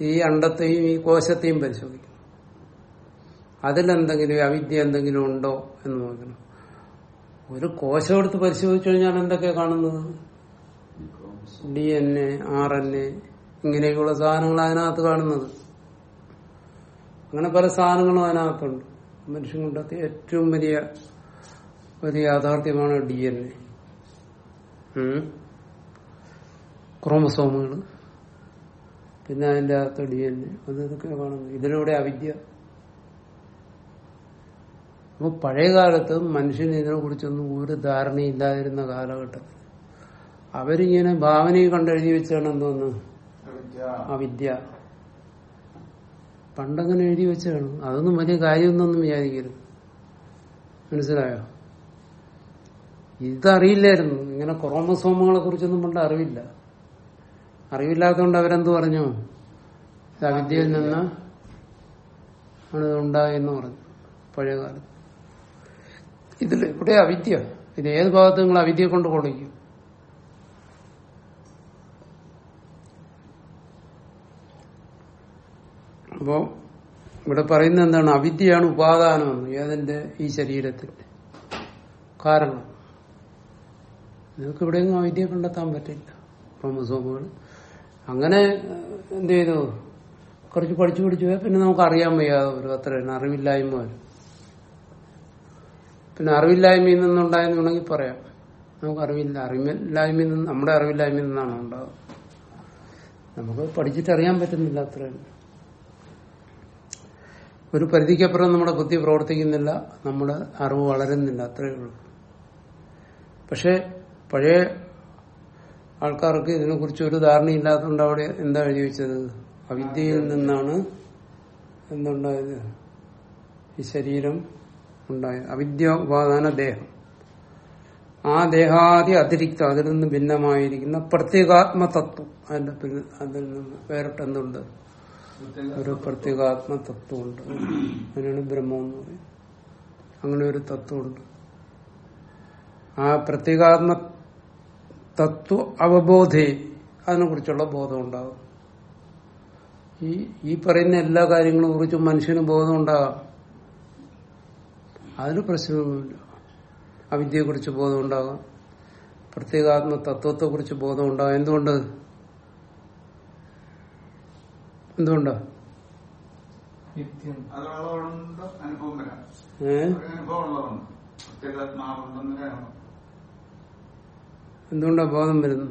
Speaker 1: ഈ അണ്ടത്തെയും ഈ കോശത്തെയും പരിശോധിക്കണം അതിലെന്തെങ്കിലും അവിദ്യ എന്തെങ്കിലും ഉണ്ടോ എന്ന് നോക്കണം. ഒരു കോശം എടുത്ത് പരിശോധിച്ചു കഴിഞ്ഞാൽ എന്തൊക്കെയാ കാണുന്നത്? D N A R N A ഇങ്ങനെയൊക്കെയുള്ള സാധനങ്ങൾ അതിനകത്ത് കാണുന്നത്. അങ്ങനെ പല സാധനങ്ങളും അതിനകത്തുണ്ട്. മനുഷ്യൻ കൊണ്ടത്തെ ഏറ്റവും വലിയ ഒരു യാഥാർത്ഥ്യമാണ് ഡി എൻ എ. ക്രോമസോമുകൾ പിന്നെ അതിന്റെ അകത്ത് ഡി എൻ എ. അത് ഇതൊക്കെ കാണുന്നത്. ഇതിലൂടെ അവിദ്യ അപ്പൊ പഴയ കാലത്ത് മനുഷ്യന് ഇതിനെ കുറിച്ചൊന്നും ഒരു ധാരണയില്ലാതിരുന്ന കാലഘട്ടത്തിൽ. അവരിങ്ങനെ ഭാവനയെ കണ്ടെഴുതി വെച്ചാണ് എന്തോന്ന്?
Speaker 2: അവിദ്യ.
Speaker 1: പണ്ടങ്ങനെ എഴുതി വെച്ചാണ്. അതൊന്നും വലിയ കാര്യമൊന്നും വിചാരിക്കരുത്. മനസ്സിലായോ? ഇതറിയില്ലായിരുന്നു. ഇങ്ങനെ ക്രോമസോമുകളെ കുറിച്ചൊന്നും പണ്ട് അറിവില്ല. അറിവില്ലാത്തതുകൊണ്ട് അവരെന്ത് പറഞ്ഞു? അവിദ്യയിൽ നിന്ന് ആണ് ഇത് ഉണ്ടായെന്ന് പറഞ്ഞു. പഴയ കാലത്ത്. ഇതിൽ ഇവിടെ അവിദ്യ. ഇത് ഏത് ഭാഗത്ത് നിങ്ങൾ അവിദ്യ കൊണ്ട് കൊള്ളിക്കും. അപ്പോ ഇവിടെ പറയുന്ന എന്താണ്? അവിദ്യയാണ് ഉപാദാനമെന്ന് ഏതിന്റെ? ഈ ശരീരത്തിന്റെ. കാരണം. നിങ്ങൾക്ക് ഇവിടെയൊന്നും അവിദ്യ കണ്ടെത്താൻ പറ്റില്ല. ക്രോമസോമുകൾ. അങ്ങനെ എന്ത് ചെയ്തു? കുറച്ച് പഠിച്ചു പഠിച്ചു പോയാൽ പിന്നെ നമുക്ക് അറിയാൻ വയ്യാതെ ഒരു അറിവില്ലായ്മ വരും. പിന്നെ അറിവില്ലായ്മയിൽ നിന്നുണ്ടായെന്ന് വേണമെങ്കിൽ പറയാം. നമുക്ക് അറിവില്ല അറിവില്ലായ്മയിൽ നിന്ന് നമ്മുടെ അറിവില്ലായ്മയിൽ നിന്നാണ് ഉണ്ടാവുക? നമുക്ക് പഠിച്ചിട്ട് അറിയാൻ പറ്റുന്നില്ല അത്ര ഒരു പരിധിക്കപ്പുറം നമ്മുടെ ബുദ്ധി പ്രവർത്തിക്കുന്നില്ല നമ്മുടെ അറിവ് വളരുന്നില്ല അത്രയേ ഉള്ളൂ. പക്ഷെ പഴയ ആൾക്കാർക്ക് ഇതിനെക്കുറിച്ച് ഒരു ധാരണയില്ലാത്തതുകൊണ്ട് അവിടെ എന്താ എഴുതി വെച്ചത്? അവിദ്യയിൽ നിന്നാണ് എന്തുണ്ടായത്? ഈ ശരീരം ഉണ്ടായത് അവിദ്യ ഉപാദാന ദേഹം. ആ ദേഹാദി അതിരിക്തം. അതിൽ നിന്ന് ഭിന്നമായിരിക്കുന്ന പ്രത്യേകാത്മ തത്വം അതിന്റെ പിന്നെ അതിൽ നിന്ന് വേറിട്ട് എന്തുണ്ട് ഒരു പ്രത്യേകാത്മ തത്വമുണ്ട് അതിനാണ് ബ്രഹ്മം എന്ന് പറയുന്നത്. അങ്ങനെ ഒരു തത്വമുണ്ട്. ആ പ്രത്യേകാത്മ തത്വ അവബോധേ. അതിനെ കുറിച്ചുള്ള ബോധം ഉണ്ടാകും ഈ ഈ പറയുന്ന എല്ലാ കാര്യങ്ങളും കുറിച്ചും മനുഷ്യന് ബോധം ഉണ്ടാകാം. അതിന് പ്രശ്നമൊന്നുമില്ല അവിദ്യയെക്കുറിച്ച് ബോധം ഉണ്ടാകാം പ്രത്യേകാത്മ തത്വത്തെക്കുറിച്ച് ബോധം ഉണ്ടാകാം എന്തുകൊണ്ട്? എന്തുകൊണ്ടാ എന്തുകൊണ്ടാ ബോധം
Speaker 4: വരുന്നു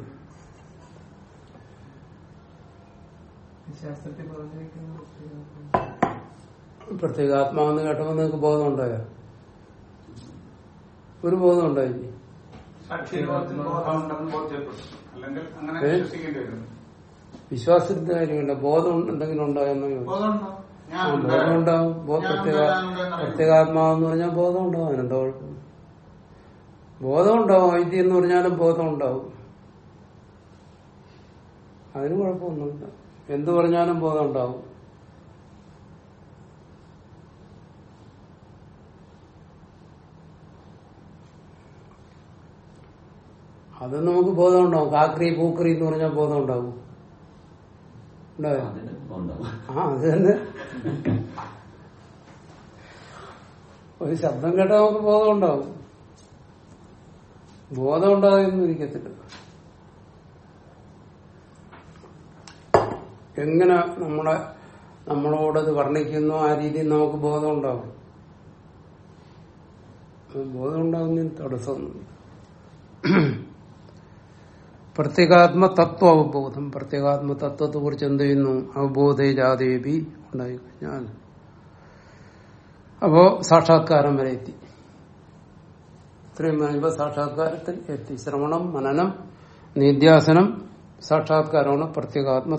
Speaker 1: പ്രത്യേകാത്മാവെന്ന് കേട്ടപ്പോ കേട്ടപ്പോൾ നിങ്ങൾക്ക് ബോധം ഉണ്ടായോ ഒരു ബോധം ഉണ്ടായി
Speaker 2: സാക്ഷിബോധത്തിന് ബോധം ഉണ്ടെന്ന് ബോധ്യപ്പെട്ടു അല്ലെങ്കിൽ അങ്ങനെ
Speaker 1: ഏ?
Speaker 2: ബോധം വരും
Speaker 1: വിശ്വാസത്തിന്റെ കാര്യമില്ല ബോധം എന്തെങ്കിലും ഉണ്ടായെന്ന് ബോധം ഉണ്ടാവും. പ്രത്യേകാത്മാവെന്ന് പറഞ്ഞാൽ ബോധം ഉണ്ടാവും അതിനെന്താ കുഴപ്പം? ബോധം ഉണ്ടാവും വൈദ്യം എന്ന് പറഞ്ഞാലും ബോധം ഉണ്ടാവും അതിന് കുഴപ്പമൊന്നുമില്ല. എന്തു പറഞ്ഞാലും ബോധം ഉണ്ടാവും അത് നമുക്ക് ബോധം ഉണ്ടാവും കാക്രി പൂക്രി എന്ന് പറഞ്ഞാൽ ബോധം ഉണ്ടാവും ആ അത് തന്നെ. ഒരു ശബ്ദം കേട്ടാൽ നമുക്ക് ബോധം ഉണ്ടാവും ബോധം ഉണ്ടാകുമെന്ന് ഇരിക്കത്തില്ല. എങ്ങനെ നമ്മളെ നമ്മളോടത് വർണിക്കുന്നു ആ രീതിയിൽ നമുക്ക് ബോധം ഉണ്ടാവും ബോധം ഉണ്ടാകുന്നതിന് തടസ്സമൊന്നുമില്ല. പ്രത്യേകാത്മ തത്വ അവബോധം പ്രത്യേകാത്മ തത്വത്തെ കുറിച്ച് എന്ത് ചെയ്യുന്നു? അവബോധേ ജാതേബി ഉണ്ടായി കഴിഞ്ഞാൽ. അപ്പോ സാക്ഷാത്കാരം വരെ എത്തി. ഇത്രയും പറയുമ്പോൾ സാക്ഷാത്കാരത്തിൽ എത്തി. ശ്രവണം മനനം നിധ്യാസനം സാക്ഷാത്കാരമാണ് പ്രത്യേകാത്മ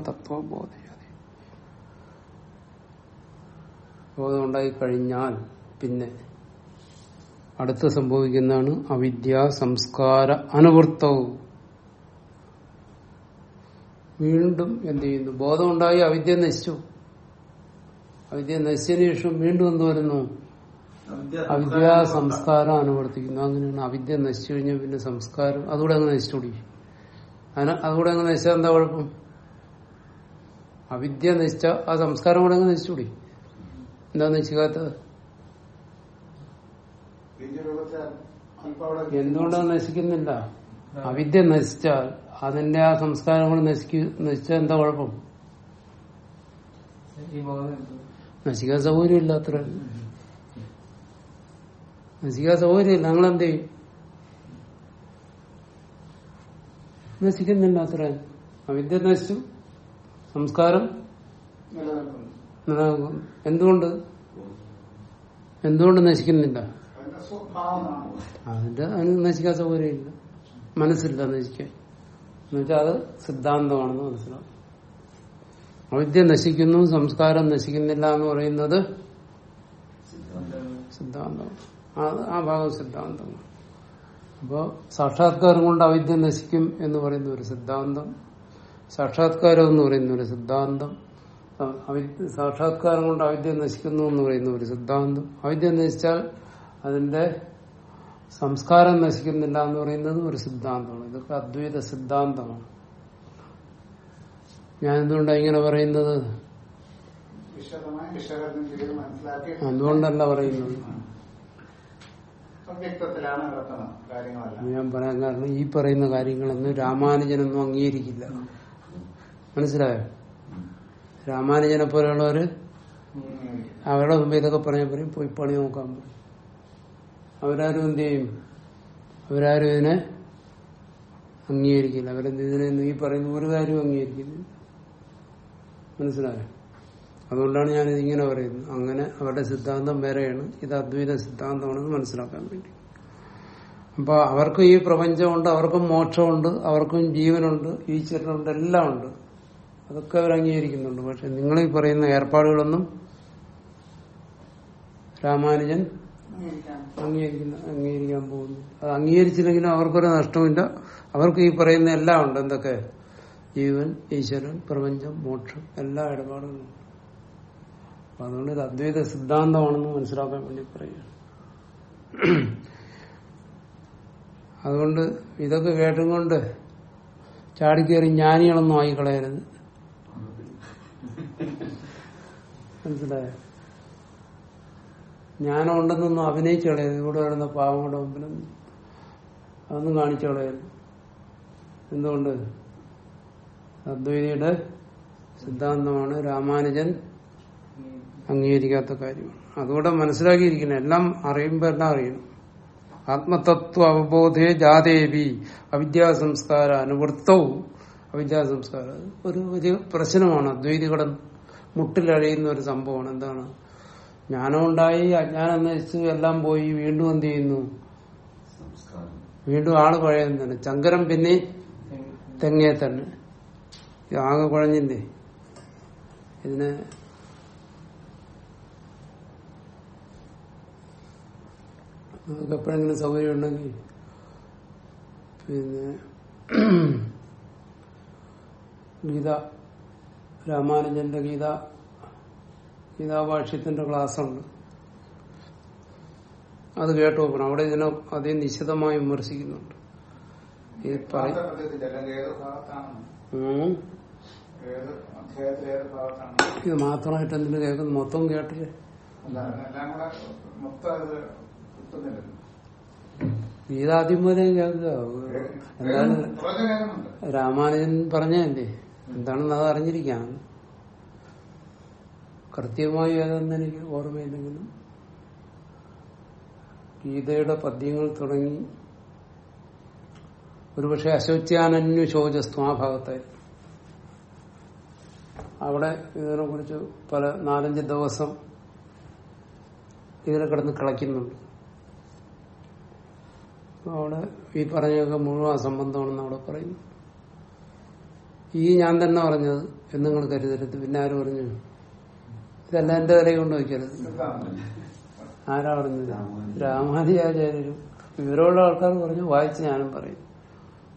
Speaker 1: ബോധം ഉണ്ടായി കഴിഞ്ഞാൽ പിന്നെ അടുത്ത് സംഭവിക്കുന്നതാണ് അവിദ്യ സംസ്കാര അനുവൃത്തവും. വീണ്ടും എന്ത് ചെയ്യുന്നു? ബോധം ഉണ്ടായി അവിദ്യ നശിച്ചു. അവിദ്യ നശിച്ചതിന് ശേഷം വീണ്ടും എന്ത് വരുന്നു? അവിദ്യ സംസ്കാരം അനുവർത്തിക്കുന്നു. അങ്ങനെയാണ് അവിദ്യ നശിച്ചു കഴിഞ്ഞാൽ പിന്നെ സംസ്കാരം അതുകൂടെ അങ്ങ് നശിച്ചുകൂടി അതിന് അതുകൂടെ അങ്ങ് നശിച്ചാൽ എന്താ കുഴപ്പം? അവിദ്യ നശിച്ച ആ സംസ്കാരം കൂടെ അങ്ങ് നശിച്ചുകൂടി എന്താ നശിക്കാത്തത് എന്തുകൊണ്ടാണ് നശിക്കുന്നില്ല? അവിദ്യ നശിച്ചാൽ അതിന്റെ ആ സംസ്കാരം കൂടെ നശിക്കു നശിച്ചാൽ എന്താ കുഴപ്പം? നശിക്കാൻ സൗകര്യമില്ല അത്ര. നശിക്കാൻ സൗകര്യമില്ല. ഞങ്ങൾ എന്ത് ചെയ്യും? നശിക്കുന്നില്ല അത്ര. അവിദ്യ നശിച്ചു സംസ്കാരം എന്തുകൊണ്ട്? എന്തുകൊണ്ട് നശിക്കുന്നില്ല?
Speaker 2: അതിന്റെ
Speaker 1: അതിന് നശിക്കാൻ സൗകര്യമില്ല. മനസ്സില്ല നശിക്കാൻ. എന്നുവെച്ചാൽ അത് സിദ്ധാന്തമാണെന്ന് മനസ്സിലാവും. അവിദ്യ നശിക്കുന്നു സംസ്കാരം നശിക്കുന്നില്ല എന്ന് പറയുന്നത് സിദ്ധാന്തമാണ്. ആ- ഭാഗം സിദ്ധാന്തമാണ്. അപ്പോ സാക്ഷാത്കാരം കൊണ്ട് അവിദ്യ നശിക്കും എന്ന് പറയുന്ന ഒരു സിദ്ധാന്തം സാക്ഷാത്കാരം എന്ന് പറയുന്ന ഒരു സിദ്ധാന്തം സാക്ഷാത്കാരം കൊണ്ട് അവിദ്യ നശിക്കുന്നു എന്ന് പറയുന്ന ഒരു സിദ്ധാന്തം. അവിദ്യ നശിച്ചാൽ അതിന്റെ സംസ്കാരം നശിക്കുന്നില്ല എന്ന് പറയുന്നത് ഒരു സിദ്ധാന്തമാണ്. ഇതൊക്കെ അദ്വൈത സിദ്ധാന്തമാണ്. ഞാൻ എന്തുകൊണ്ടാണ് ഇങ്ങനെ പറയുന്നത്?
Speaker 2: എന്തുകൊണ്ടല്ല
Speaker 1: അതുകൊണ്ടല്ല പറയുന്നത് ഞാൻ പറയാൻ കാരണം ഈ പറയുന്ന കാര്യങ്ങളൊന്നും രാമാനുജനൊന്നും അംഗീകരിക്കില്ല. മനസ്സിലായോ? രാമാനുജനെ പോലെയുള്ളവര്. അവരുടെ മുമ്പ് ഇതൊക്കെ പറഞ്ഞ പറയും പോയി പണി നോക്കാൻ പറയും അവരാരും എന്ത് ചെയ്യും? അവരാരും ഇതിനെ അംഗീകരിക്കില്ല. അവരെന്ത് ഇതിനെ ഈ പറയുന്ന ഒരു കാര്യവും അംഗീകരിക്കില്ല. മനസ്സിലായോ? അതുകൊണ്ടാണ് ഞാൻ ഇതിങ്ങനെ പറയുന്നത്. അങ്ങനെ അവരുടെ സിദ്ധാന്തം വേറെയാണ്. ഇത് അദ്വൈത സിദ്ധാന്തമാണെന്ന് മനസ്സിലാക്കാൻ വേണ്ടി. അപ്പൊ അവർക്കും ഈ പ്രപഞ്ചമുണ്ട് അവർക്കും മോക്ഷമുണ്ട് അവർക്കും ജീവനുണ്ട് ഈശ്വരനുണ്ട് എല്ലാം ഉണ്ട്. അതൊക്കെ അവർ അംഗീകരിക്കുന്നുണ്ട്. പക്ഷെ നിങ്ങൾ ഈ പറയുന്ന ഏർപ്പാടുകളൊന്നും രാമാനുജൻ അംഗീകരിക്കുന്ന അംഗീകരിക്കാൻ പോകുന്നു. അത് അംഗീകരിച്ചില്ലെങ്കിലും അവർക്കൊരു നഷ്ടമില്ല അവർക്ക് ഈ പറയുന്ന എല്ലാം ഉണ്ട്. എന്തൊക്കെ? ജീവൻ ഈശ്വരൻ പ്രപഞ്ചം മോക്ഷം എല്ലാ ഉണ്ട്. അപ്പൊ അതുകൊണ്ട് ഇത് അദ്വൈത സിദ്ധാന്തമാണെന്ന് മനസ്സിലാക്കാൻ വേണ്ടി പറയുകയാണ്. അതുകൊണ്ട് ഇതൊക്കെ കേട്ടും കൊണ്ട് ചാടിക്കേറി ജ്ഞാനികളൊന്നും ആയിക്കളയരുത്. മനസ്സിലായോ? ജ്ഞാനം ഉണ്ടെന്നൊന്നും അഭിനയിച്ചു കളയരുത് ഇവിടെ വരുന്ന പാവങ്ങളുടെ മുമ്പിലും അതൊന്നും കാണിച്ചു കളയരുത് എന്തുകൊണ്ട്? അദ്വൈതിയുടെ സിദ്ധാന്തമാണ് രാമാനുജൻ അംഗീകരിക്കാത്ത കാര്യം. അതുകൂടെ മനസ്സിലാക്കിയിരിക്കണം. എല്ലാം അറിയുമ്പോൾ എല്ലാം അറിയണം. ആത്മതത്വ അവബോധേ ജാതേവി അവിദ്യാസംസ്കാര അനുവൃത്തവും അവിദ്യാസംസ്കാരം സംസ്കാര. ഒരു വലിയ പ്രശ്നമാണ്. അദ്വൈതികളും മുട്ടിലഴിയുന്ന ഒരു സംഭവമാണ്. എന്താണ്? ജ്ഞാനമുണ്ടായി അജ്ഞാനം നശിച്ചു എല്ലാം പോയി വീണ്ടും എന്ത് ചെയ്യുന്നു? വീണ്ടും ആൾ പഴയതന്നെ ചങ്കരം പിന്നെ തെങ്ങേ തന്നെ. ഇത് ആകെ കുഴഞ്ഞില്ലേ? ഇതിന് നമുക്ക് എപ്പോഴെങ്കിലും സൗകര്യം ഉണ്ടെങ്കിൽ പിന്നെ ഗീത രാമാനുജന്റെ ഗീത ഗീതാഭാഷ്യത്തിന്റെ ക്ലാസ് ഉണ്ട് അത് കേട്ടു നോക്കണം. അവിടെ ഇതിനെ അതേ നിശിതമായി വിമർശിക്കുന്നുണ്ട്. ഇത് മാത്രമായിട്ട് എന്തിനു കേൾക്കുന്നു? മൊത്തം കേട്ടില്ലേ? ഗീതാദ്യം പോലെ കേൾക്കുക. എന്താണ് രാമാനുജൻ പറഞ്ഞേ എന്താണെന്ന് അത് അറിഞ്ഞിരിക്കാം കൃത്യമായി ഏതെന്ന് എനിക്ക് ഓർമ്മയില്ലെങ്കിലും ഗീതയുടെ പദ്യങ്ങൾ തുടങ്ങി ഒരുപക്ഷെ അശോച്യാനന്യു ശോചസ്തു ആ ഭാഗത്തായി അവിടെ ഇതിനെ കുറിച്ച് പല നാലഞ്ച് ദിവസം ഇതിനെ കിടന്ന് കളയ്ക്കുന്നുണ്ട്. അവിടെ ഈ പറഞ്ഞൊക്കെ മുഴുവൻ സംബന്ധമാണെന്ന് അവിടെ പറയുന്നു ഈ ഞാൻ തന്നെ പറഞ്ഞത് എന്ന് നിങ്ങൾ കരുതരുത്. പിന്നെ ആര് പറഞ്ഞു? ഇതെല്ലാം എന്റെ തലയിൽ കൊണ്ട് വയ്ക്കരുത്. ആരാ പറഞ്ഞത്. രാമാനുജാചാര്യരും വിവരമുള്ള ആൾക്കാർ പറഞ്ഞു വായിച്ച് ഞാനും പറയും.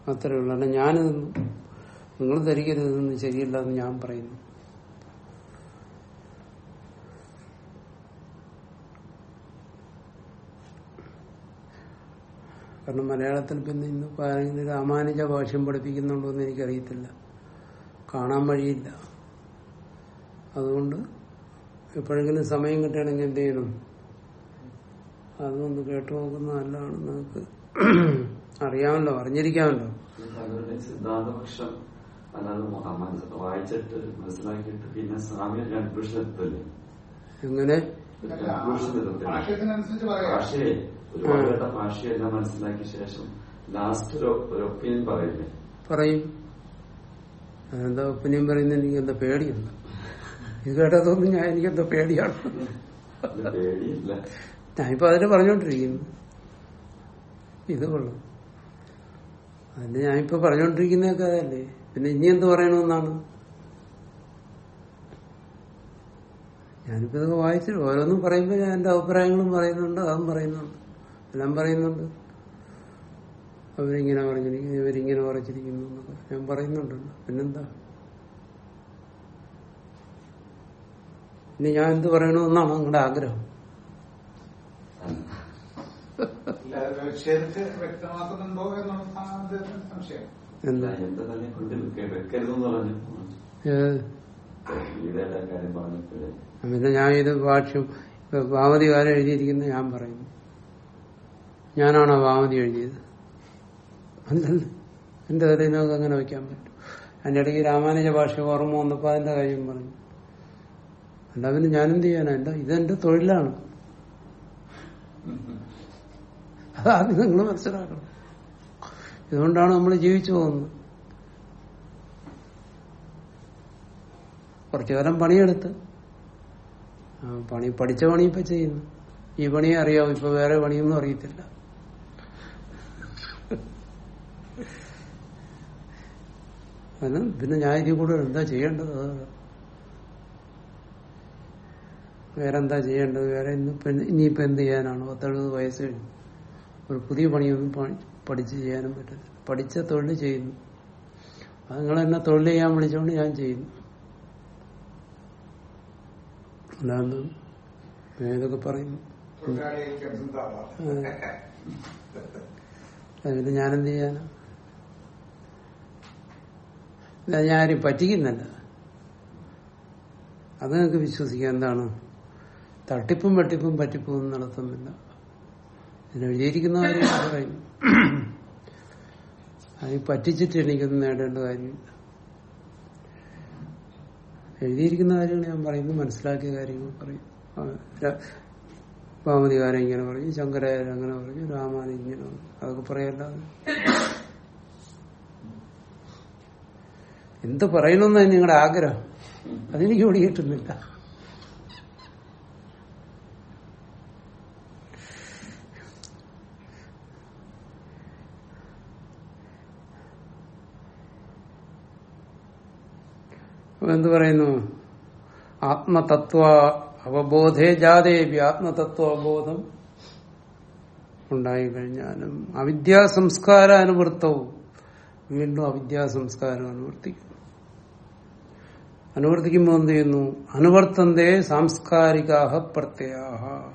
Speaker 1: അത്രേ ഉള്ളൂ. അല്ല ഞാനിതൊന്നും നിങ്ങൾ ധരിക്കരുത് ഇതൊന്നും ശരിയല്ല എന്ന് ഞാൻ പറയുന്നു. കാരണം മലയാളത്തിൽ പിന്നെ ഇന്ന് ആരെങ്കിലും രാമാനുജ ഭാഷ്യം പഠിപ്പിക്കുന്നുണ്ടോ എന്ന് എനിക്കറിയത്തില്ല. കാണാൻ വഴിയില്ല. അതുകൊണ്ട് എപ്പോഴെങ്കിലും സമയം കിട്ടുകയാണെങ്കിൽ എന്ത് ചെയ്യണം? അതൊന്ന് കേട്ടു നോക്കുന്ന നല്ലതാണ് നമുക്ക്. അറിയാമല്ലോ അറിഞ്ഞിരിക്കാമല്ലോ.
Speaker 3: സിദ്ധാന്തപക്ഷം അല്ലാതെ വായിച്ചിട്ട് മനസ്സിലാക്കിയിട്ട് പിന്നെ സ്വാമി കൺക്ലൂഷൻ എത്തില്ലേ
Speaker 1: എങ്ങനെ?
Speaker 3: ഭാഷയെ ഒരുപാട് കേട്ട ഭാഷയെല്ലാം മനസ്സിലാക്കിയ ശേഷം ലാസ്റ്റ് ഒരു ഒപ്പീനിയൻ പറയില്ലേ?
Speaker 1: പറയും. അതെന്താ ഒപ്പീനിയൻ പറയുന്നത് എനിക്ക് എന്താ പേടിയുണ്ട്? ഇത് കേട്ടതൊന്നും ഞാൻ എനിക്ക് എന്തോ പേടിയാണ് ഞാനിപ്പോ അതിന് പറഞ്ഞോണ്ടിരിക്കുന്നു. ഇത് കൊള്ളും. അതിന് ഞാനിപ്പോ പറഞ്ഞോണ്ടിരിക്കുന്നതൊക്കെ അതല്ലേ? പിന്നെ ഇനി എന്ത് പറയണമെന്നാണ്? ഞാനിപ്പോ ഇതൊക്കെ വായിച്ചു ഓരോന്നും പറയുമ്പോ ഞാൻ എന്റെ അഭിപ്രായങ്ങളും പറയുന്നുണ്ട് അതും പറയുന്നുണ്ട് എല്ലാം പറയുന്നുണ്ട്. അവരിങ്ങനെ പറഞ്ഞിരിക്കുന്നു ഇവരിങ്ങനെ പറഞ്ഞിരിക്കുന്നു എന്നൊക്കെ ഞാൻ പറയുന്നുണ്ട്. പിന്നെന്താ? ഇനി ഞാൻ എന്ത് പറയണമെന്നാണ് നിങ്ങളുടെ ആഗ്രഹം. പിന്നെ ഞാൻ ഇത് ഭാഷ്യം ഇപ്പൊ ഭാവതി കാലം എഴുതിയിരിക്കുന്ന ഞാൻ പറയുന്നു ഞാനാണോ ഭാവതി എഴുതിയത്? അല്ലല്ല എന്റെ തലയിൽ നമുക്ക് അങ്ങനെ വയ്ക്കാൻ പറ്റും. അതിന്റെ ഇടയ്ക്ക് രാമാനുജ ഭാഷ ഓർമ്മ വന്നപ്പോ അതിന്റെ കാര്യം പറഞ്ഞു. അല്ല പിന്നെ ചെയ്യാനാ? എന്റെ ഇതെന്റെ തൊഴിലാണ്. അതാദ്യം നിങ്ങൾ മനസ്സിലാക്കണം. ഇതുകൊണ്ടാണ് നമ്മൾ ജീവിച്ചു പോകുന്നത്. കുറച്ചു കാലം പണിയെടുത്ത്. പണി പഠിച്ച പണി ഇപ്പൊ ചെയ്യുന്നു. ഈ പണിയെ അറിയാവും ഇപ്പൊ വേറെ പണിയൊന്നും അറിയത്തില്ല. പിന്നെ ഞാൻ ഇതിൽ കൂടുതൽ എന്താ ചെയ്യേണ്ടത്? അത് വേറെ എന്താ ചെയ്യേണ്ടത്? വേറെ ഇന്നിപ്പോ ഇനിയിപ്പോ എന്ത് ചെയ്യാനാണ്? പത്തെഴുപത് വയസ്സ് കഴിഞ്ഞു. ഒരു പുതിയ പണിയൊന്നും പണി- പഠിച്ച് ചെയ്യാനും പറ്റത്തില്ല. പഠിച്ച തൊഴിൽ ചെയ്യുന്നു. അത് നിങ്ങൾ എന്നെ തൊഴിൽ ചെയ്യാൻ വിളിച്ചുകൊണ്ട് ഞാൻ ചെയ്യുന്നു. അതാണ് ഞാൻ പറയുന്നു. അതിന് ഞാനെന്ത് ചെയ്യാനാ? ഞാൻ പറ്റിക്കുന്നില്ല. അത് നിങ്ങൾക്ക് വിശ്വസിക്കാം എന്താണ്? തട്ടിപ്പും വെട്ടിപ്പും പറ്റിപ്പും നടത്തുന്നില്ല. ഇതിനെഴുതിയിരിക്കുന്ന കാര്യം പറയും അത് പറ്റിച്ചിട്ട് എനിക്കൊന്നും നേടേണ്ട കാര്യമില്ല. എഴുതിയിരിക്കുന്ന കാര്യങ്ങൾ ഞാൻ പറയുന്നു മനസ്സിലാക്കിയ കാര്യങ്ങൾ പറയും. ഭാമതികാരൻ ഇങ്ങനെ പറഞ്ഞു ശങ്കരാചാര്യ അങ്ങനെ പറഞ്ഞു രാമായണൻ ഇങ്ങനെ പറഞ്ഞു അതൊക്കെ പറയല്ലാതെ എന്ത് പറയണമെന്നാണ് നിങ്ങളുടെ ആഗ്രഹം. അതെനിക്ക് ഇവിടെ അപ്പൊ എന്ത് പറയുന്നു? ആത്മതത്വ അവബോധേ ജാതേവി ആത്മതത്വ അവബോധം ഉണ്ടായി കഴിഞ്ഞാലും അവിദ്യാ സംസ്കാര അനുവൃത്തവും വീണ്ടും അവിദ്യാ സംസ്കാരം അനുവർത്തിക്കും. അനുവർത്തിക്കുമ്പോൾ എന്ത് ചെയ്യുന്നു? അനുവർത്തന്തേ സാംസ്കാരികാഹ പ്രത്യയാഹ.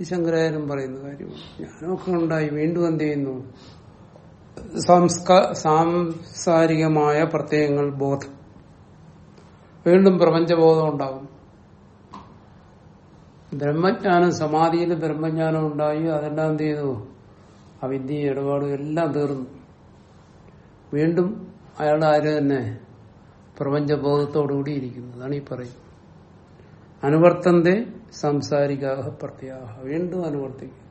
Speaker 1: ഈ ശങ്കരാചാര്യം പറയുന്ന കാര്യമാണ്. ജ്ഞാനമൊക്കെ ഉണ്ടായി വീണ്ടും എന്ത് ചെയ്യുന്നു? സാംസ്കാരികമായ പ്രത്യയങ്ങൾ ബോധം വീണ്ടും പ്രപഞ്ചബോധം ഉണ്ടാകും ബ്രഹ്മജ്ഞാനം സമാധിയിൽ ബ്രഹ്മജ്ഞാനം ഉണ്ടായി അതെല്ലാം എന്ത് ചെയ്തു? അവിദ്യ ഇടപാടും എല്ലാം തീർന്നു. വീണ്ടും അയാൾ ആര് തന്നെ? പ്രപഞ്ചബോധത്തോടുകൂടി ഇരിക്കുന്നു. അതാണ് ഈ പറയുന്നത്. അനുവർത്തന്റെ സാംസാരികാഹ പ്രത്യാഹ. വീണ്ടും അനുവർത്തിക്കും.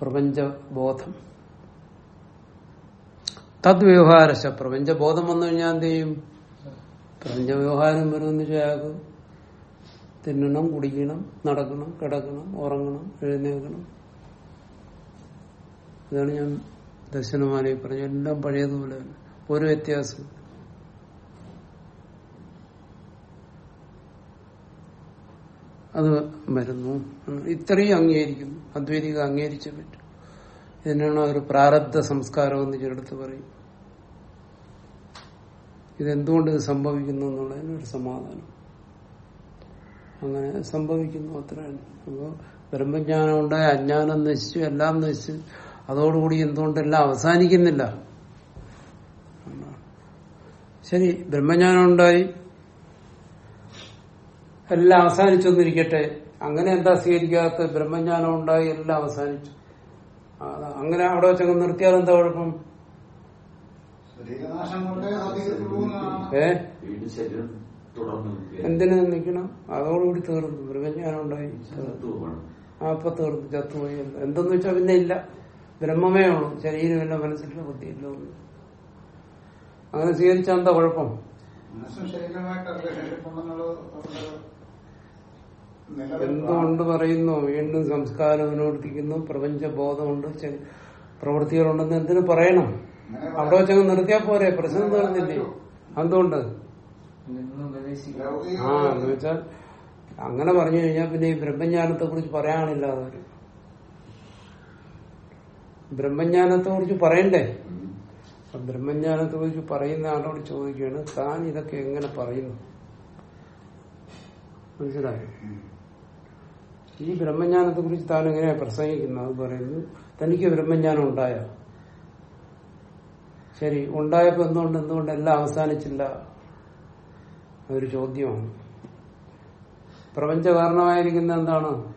Speaker 1: പ്രപഞ്ചബോധം. തദ്വ്യവഹാരശ. പ്രപഞ്ചബോധം വന്നു കഴിഞ്ഞാൽ എന്ത് ചെയ്യും? പ്രപഞ്ച വ്യവഹാരം വരുമെന്ന് വെച്ചാൽ തിന്നണം കുടിക്കണം നടക്കണം കിടക്കണം ഉറങ്ങണം എഴുന്നേൽക്കണം. ഇതാണ് ഞാൻ ദർശനമാലയിൽ പറഞ്ഞ എല്ലാം പഴയതുപോലെ തന്നെ. ഒരു വ്യത്യാസം. അത് വരുന്നു. ഇത്രയും അംഗീകരിക്കുന്നു. അദ്വൈതിക അംഗീകരിച്ചേ പറ്റും. ഇതിനാണ് ഒരു പ്രാരബ്ധ സംസ്കാരം എന്ന് ചിലടത്ത് പറയും. ഇതെന്തുകൊണ്ട് ഇത് സംഭവിക്കുന്നു എന്നുള്ളതിന് ഒരു സമാധാനം. അങ്ങനെ സംഭവിക്കുന്നു അത്രയാണ് അപ്പോൾ ബ്രഹ്മജ്ഞാനം ഉണ്ടായ അജ്ഞാനം നശിച്ചു എല്ലാം നശിച്ചു. അതോടുകൂടി എന്തുകൊണ്ടെല്ലാം അവസാനിക്കുന്നില്ല? ശരി ബ്രഹ്മജ്ഞാനം ഉണ്ടായി. എല്ലാം അവസാനിച്ചൊന്നിരിക്കട്ടെ. അങ്ങനെ എന്താ സ്വീകരിക്കാത്ത ബ്രഹ്മജ്ഞാനം ഉണ്ടായി എല്ലാം അവസാനിച്ചു. അങ്ങനെ അവിടെ വെച്ചങ്ങ് നിർത്തിയാൽ എന്താ കുഴപ്പം? ഏ. എന്തിനു നിൽക്കണം അതോടുകൂടി തീർന്നു. മൃഗജ്ഞാനം ഉണ്ടായി. ആ അപ്പൊ തീർന്നു. ചത്തുപോയി. എന്തെന്ന് വെച്ചാൽ പിന്നെ ഇല്ല. ബ്രഹ്മമേ ഉള്ളൂ. ശരീരമില്ല മനസ്സില്ല ബുദ്ധിയില്ല. ഒന്നും. അങ്ങനെ സ്വീകരിച്ചാൽ എന്താ കുഴപ്പം? എന്തുകൊണ്ട് പറയുന്നു? വീണ്ടും സംസ്കാരം അനുവർത്തിക്കുന്നു പ്രപഞ്ച ബോധമുണ്ട് പ്രവൃത്തികളുണ്ടെന്ന് എന്തിനു പറയണം? അവിടെ വെച്ചങ്ങ് നിർത്തിയാ പോരെ പ്രശ്നം തീർന്നില്ലേ? എന്തുകൊണ്ട്? ആ എന്ന് വെച്ചാൽ അങ്ങനെ പറഞ്ഞു കഴിഞ്ഞാൽ പിന്നെ ഈ ബ്രഹ്മജ്ഞാനത്തെ കുറിച്ച് പറയാനില്ല അവർ ബ്രഹ്മജ്ഞാനത്തെ കുറിച്ച് പറയണ്ടേ? ബ്രഹ്മജ്ഞാനത്തെ കുറിച്ച് പറയുന്ന ആളോട് ചോദിക്കുകയാണ് താൻ ഇതൊക്കെ എങ്ങനെ പറയുന്നു? മനസ്സിലായോ? ഈ ബ്രഹ്മജ്ഞാനത്തെ കുറിച്ച് താൻ എങ്ങനെയാ പ്രസംഗിക്കുന്നത്? പറയുന്നു തനിക്ക് ബ്രഹ്മജ്ഞാനം ഉണ്ടായോ? ശരി ഉണ്ടായപ്പോ എന്തുകൊണ്ട് എന്തുകൊണ്ട് എല്ലാം അവസാനിച്ചില്ല? ഒരു ചോദ്യമാണ്. പ്രപഞ്ച കാരണമായിരിക്കുന്ന എന്താണ്?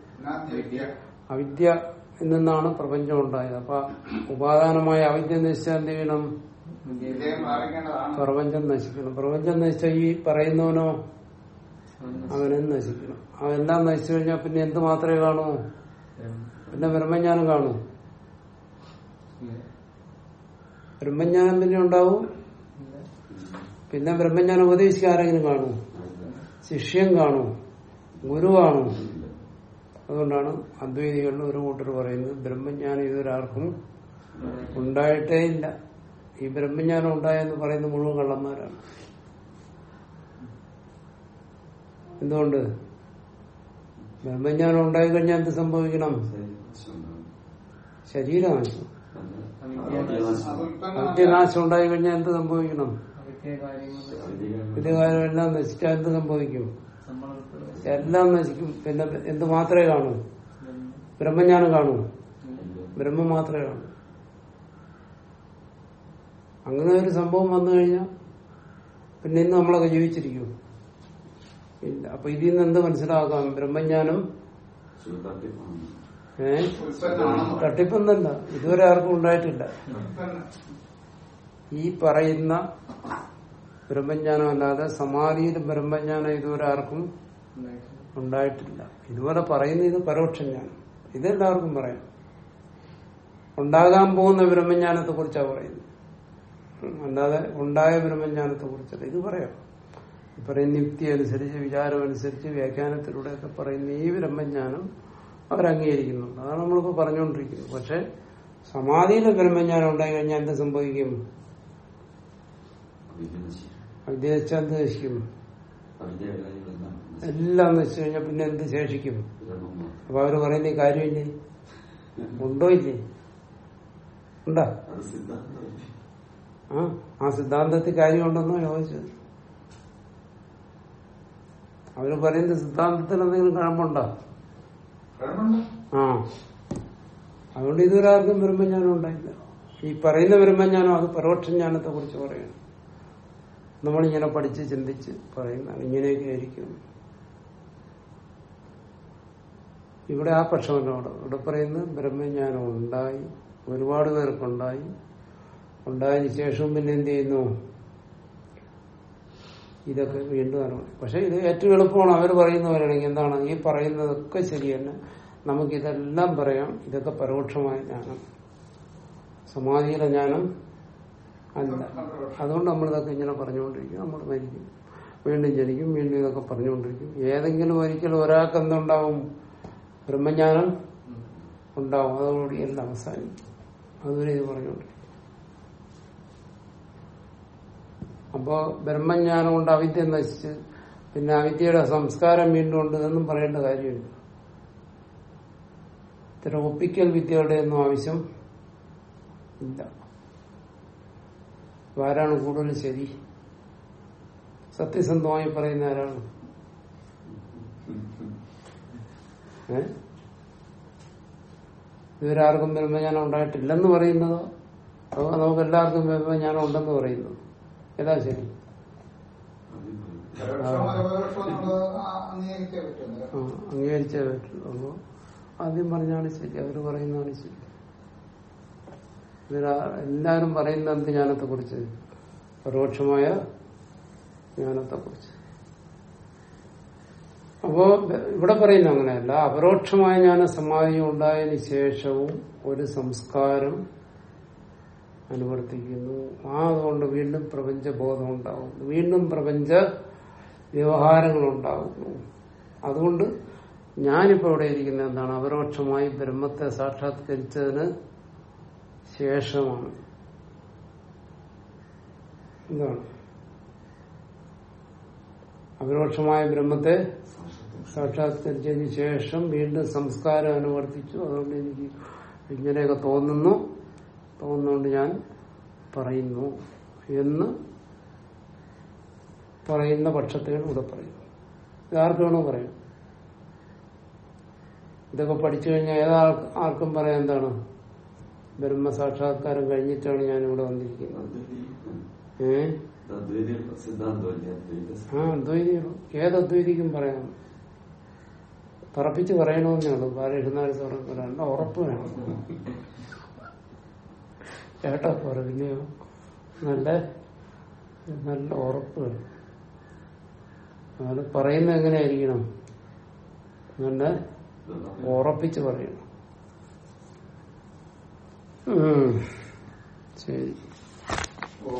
Speaker 1: അവിദ്യ. നിന്നാണ് പ്രപഞ്ചം ഉണ്ടായത്. അപ്പൊ ഉപാദാനമായ അവിദ്യ നശിച്ചാൽ എന്ത് ചെയ്യണം? പ്രപഞ്ചം നശിക്കണം. പ്രപഞ്ചം നശിച്ച ഈ പറയുന്നവനോ? അവനും നശിക്കണം. അവനെല്ലാം നശിച്ചു കഴിഞ്ഞാൽ പിന്നെ എന്ത് മാത്രമേ കാണൂ? പിന്നെ ബ്രഹ്മജ്ഞാനം കാണൂ. ബ്രഹ്മജ്ഞാനം പിന്നെ ഉണ്ടാവും. പിന്നെ ബ്രഹ്മജ്ഞാനം ഉപദേശിക്കുക ആരെങ്കിലും കാണൂ. ശിഷ്യൻ കാണൂ. ഗുരു കാണൂ. അതുകൊണ്ടാണ് അദ്വൈതികളിൽ ഒരു കൂട്ടർ പറയുന്നത് ബ്രഹ്മജ്ഞാനം ഇതൊരാർക്കും ഉണ്ടായിട്ടേ ഇല്ല. ഈ ബ്രഹ്മജ്ഞാനം ഉണ്ടായെന്ന് പറയുന്ന മുഴുവൻ കള്ളന്മാരാണ്. എന്തുകൊണ്ട്? ബ്രഹ്മജ്ഞാനം ഉണ്ടായി കഴിഞ്ഞാൽ എന്ത് സംഭവിക്കണം? ശരീരനാശം. അവിദ്യനാശം ഉണ്ടായി കഴിഞ്ഞാൽ എന്ത് സംഭവിക്കണം? വിദ്യകാലമെല്ലാം നശിച്ചാൽ എന്ത് സംഭവിക്കും? എല്ലാം നശിക്കും. പിന്നെ എന്ത് മാത്രമേ കാണൂ? ബ്രഹ്മജ്ഞാനം കാണൂ. ബ്രഹ്മം മാത്രമേ കാണൂ. അങ്ങനെ ഒരു സംഭവം വന്നു കഴിഞ്ഞാൽ പിന്നെ ഇന്ന് നമ്മളൊക്കെ ജീവിച്ചിരിക്കും. അപ്പൊ ഇതിൽ നിന്ന് എന്ത് മനസ്സിലാക്കാം ബ്രഹ്മജ്ഞാനം. തട്ടിപ്പൊന്നല്ല ഇതുവരെ ആർക്കും ഉണ്ടായിട്ടില്ല. ഈ പറയുന്ന ബ്രഹ്മജ്ഞാനം അല്ലാതെ സമാധിയിൽ ബ്രഹ്മജ്ഞാനം ഇതുവരെ ആർക്കും ഉണ്ടായിട്ടില്ല. ഇതുപോലെ പറയുന്ന ഇത് പരോക്ഷ ജ്ഞാനം ഇതെല്ലാവർക്കും പറയാം. ഉണ്ടാകാൻ പോകുന്ന ബ്രഹ്മജ്ഞാനത്തെ കുറിച്ചാണ് പറയുന്നത്. അല്ലാതെ ഉണ്ടായ ബ്രഹ്മജ്ഞാനത്തെ കുറിച്ചല്ല ഇത് പറയാം. ഈ പറയുന്ന യുക്തി അനുസരിച്ച് വിചാരം അനുസരിച്ച് വ്യാഖ്യാനത്തിലൂടെയൊക്കെ പറയുന്ന ഈ ബ്രഹ്മജ്ഞാനം അവർ അംഗീകരിക്കുന്നുണ്ട് അതാണ് നമ്മളിപ്പോ പറഞ്ഞുകൊണ്ടിരിക്കുന്നത്. പക്ഷെ സമാധിയിൽ ബ്രഹ്മജ്ഞാനം ഉണ്ടായി കഴിഞ്ഞാൽ എന്ത് സംഭവിക്കും? നശിക്കും എല്ലാം നശിച്ചു കഴിഞ്ഞാൽ പിന്നെ എന്ത് ശേഷിക്കും? അപ്പൊ അവർ പറയുന്ന കാര്യമില്ലേ? ഉണ്ടോ ഇല്ലേ? ഉണ്ടാ? ആ ആ സിദ്ധാന്തത്തിൽ കാര്യമുണ്ടെന്നോ ചോദിച്ചത്? അവർ പറയുന്ന സിദ്ധാന്തത്തിൽ എന്തെങ്കിലും കഴമ്പുണ്ടോ? അതുകൊണ്ട് ഇതുവരെ ആർക്കും ബ്രഹ്മജ്ഞാനം ഉണ്ടായില്ല. ഈ പറയുന്ന ബ്രഹ്മജ്ഞാനം അത് പരോക്ഷജ്ഞാനത്തെ കുറിച്ച് പറയണം. നമ്മളിങ്ങനെ പഠിച്ച് ചിന്തിച്ച് പറയുന്ന ഇങ്ങനെയൊക്കെ ആയിരിക്കും. ഇവിടെ ആ പക്ഷമല്ല അവിടെ ഇവിടെ പറയുന്നത് ബ്രഹ്മജ്ഞാനം ഉണ്ടായി ഒരുപാട് പേർക്കുണ്ടായി. ഉണ്ടായതിനു ശേഷവും പിന്നെ എന്ത് ചെയ്യുന്നു? ഇതൊക്കെ വീണ്ടും അറിയണം പക്ഷെ ഇത് ഏറ്റവും എളുപ്പമാണ് അവർ പറയുന്നവരാണെങ്കിൽ എന്താണ്? ഈ പറയുന്നതൊക്കെ ശരി തന്നെ. നമുക്കിതെല്ലാം പറയാം. ഇതൊക്കെ പരോക്ഷമായ ജ്ഞാനം. സമാധിയിലെ ജ്ഞാനം അല്ല. അതുകൊണ്ട് നമ്മളിതൊക്കെ ഇങ്ങനെ പറഞ്ഞുകൊണ്ടിരിക്കും. നമ്മൾ മരിക്കും. വീണ്ടും ജനിക്കും. വീണ്ടും ഇതൊക്കെ പറഞ്ഞുകൊണ്ടിരിക്കും. ഏതെങ്കിലും ഒരിക്കലും ഒരാൾക്ക് എന്തുണ്ടാവും? ബ്രഹ്മജ്ഞാനം ഉണ്ടാവും. അതോടുകൂടി എല്ലാം അവസാനിക്കും. അതുവരെ ഇത് പറഞ്ഞുകൊണ്ടിരിക്കും. അപ്പോ ബ്രഹ്മജ്ഞാനം കൊണ്ട് അവിദ്യ നശിച്ച് പിന്നെ അവിദ്യയുടെ സംസ്കാരം വീണ്ടും ഉണ്ട് എന്നും പറയേണ്ട കാര്യമില്ല. ഇത്തരം ഒപ്പിക്കൽ വിദ്യയുടെ ഒന്നും ആവശ്യം ഇല്ല. ആരാണ് കൂടുതൽ ശരി? സത്യസന്ധമായി പറയുന്ന ആരാണ്? ഇവരാർക്കും ബ്രഹ്മജ്ഞാനം ഉണ്ടായിട്ടില്ലെന്ന് പറയുന്നതോ? അതോ നമുക്കെല്ലാവർക്കും ബ്രഹ്മജ്ഞാനം ഉണ്ടെന്ന് പറയുന്നു ഏതാ ശരി?
Speaker 2: അംഗീകരിച്ചേ
Speaker 1: പറ്റുള്ളൂ. അപ്പോ ആദ്യം പറഞ്ഞാണ് ശരി അവർ പറയുന്നതാണ് ശരി. എല്ലാവരും എല്ലാരും പറയുന്ന എന്ത് ജ്ഞാനത്തെ കുറിച്ച് പരോക്ഷമായ ജ്ഞാനത്തെ കുറിച്ച് അപ്പോ ഇവിടെ പറയുന്ന അങ്ങനെയല്ല അപരോക്ഷമായ ജ്ഞാന സമാധി ഉണ്ടായതിനു ശേഷവും ഒരു സംസ്കാരം അനുവർത്തിക്കുന്നു. അതുകൊണ്ട് വീണ്ടും പ്രപഞ്ചബോധം ഉണ്ടാകുന്നു വീണ്ടും പ്രപഞ്ച വ്യവഹാരങ്ങൾ ഉണ്ടാകുന്നു അതുകൊണ്ട് ഞാനിപ്പോ ഇവിടെ ഇരിക്കുന്ന എന്താണ്? അപരോക്ഷമായി ബ്രഹ്മത്തെ സാക്ഷാത്കരിച്ചതിന് ശേഷമാണ്. എന്താണ്? അപരോക്ഷമായ ബ്രഹ്മത്തെ സാക്ഷാത്കരിച്ചതിന് ശേഷം വീണ്ടും സംസ്കാരം അനുവർത്തിച്ചു. അതുകൊണ്ട് എനിക്ക് ഇങ്ങനെയൊക്കെ തോന്നുന്നു. തോന്നുന്നുകൊണ്ട് ഞാൻ പറയുന്നു എന്ന് പറയുന്ന പക്ഷത്തെയാണ് ഇവിടെ പറയുന്നത് ഇതാർക്ക് വേണോ പറയാം? ഇതൊക്കെ പഠിച്ചു കഴിഞ്ഞാൽ ഏതാ ആർക്കും പറയാം എന്താണ്? ബ്രഹ്മസാക്ഷാത്കാരം കഴിഞ്ഞിട്ടാണ് ഞാൻ ഇവിടെ വന്നിരിക്കുന്നത്. ഏ? ഏത് അദ്വൈതിക്കും പറയാം. തറപ്പിച്ച് പറയണമെന്നേ ഉള്ളൂ. ബാലകൃഷ്ണനാരി സാറും ഉറപ്പ് വേണം. ചേട്ടാ പറഞ്ഞോ നല്ല നല്ല ഉറപ്പ് അത് പറയുന്ന എങ്ങനെയായിരിക്കണം നല്ല ഉറപ്പിച്ച് പറയണം ശരി
Speaker 2: ഓ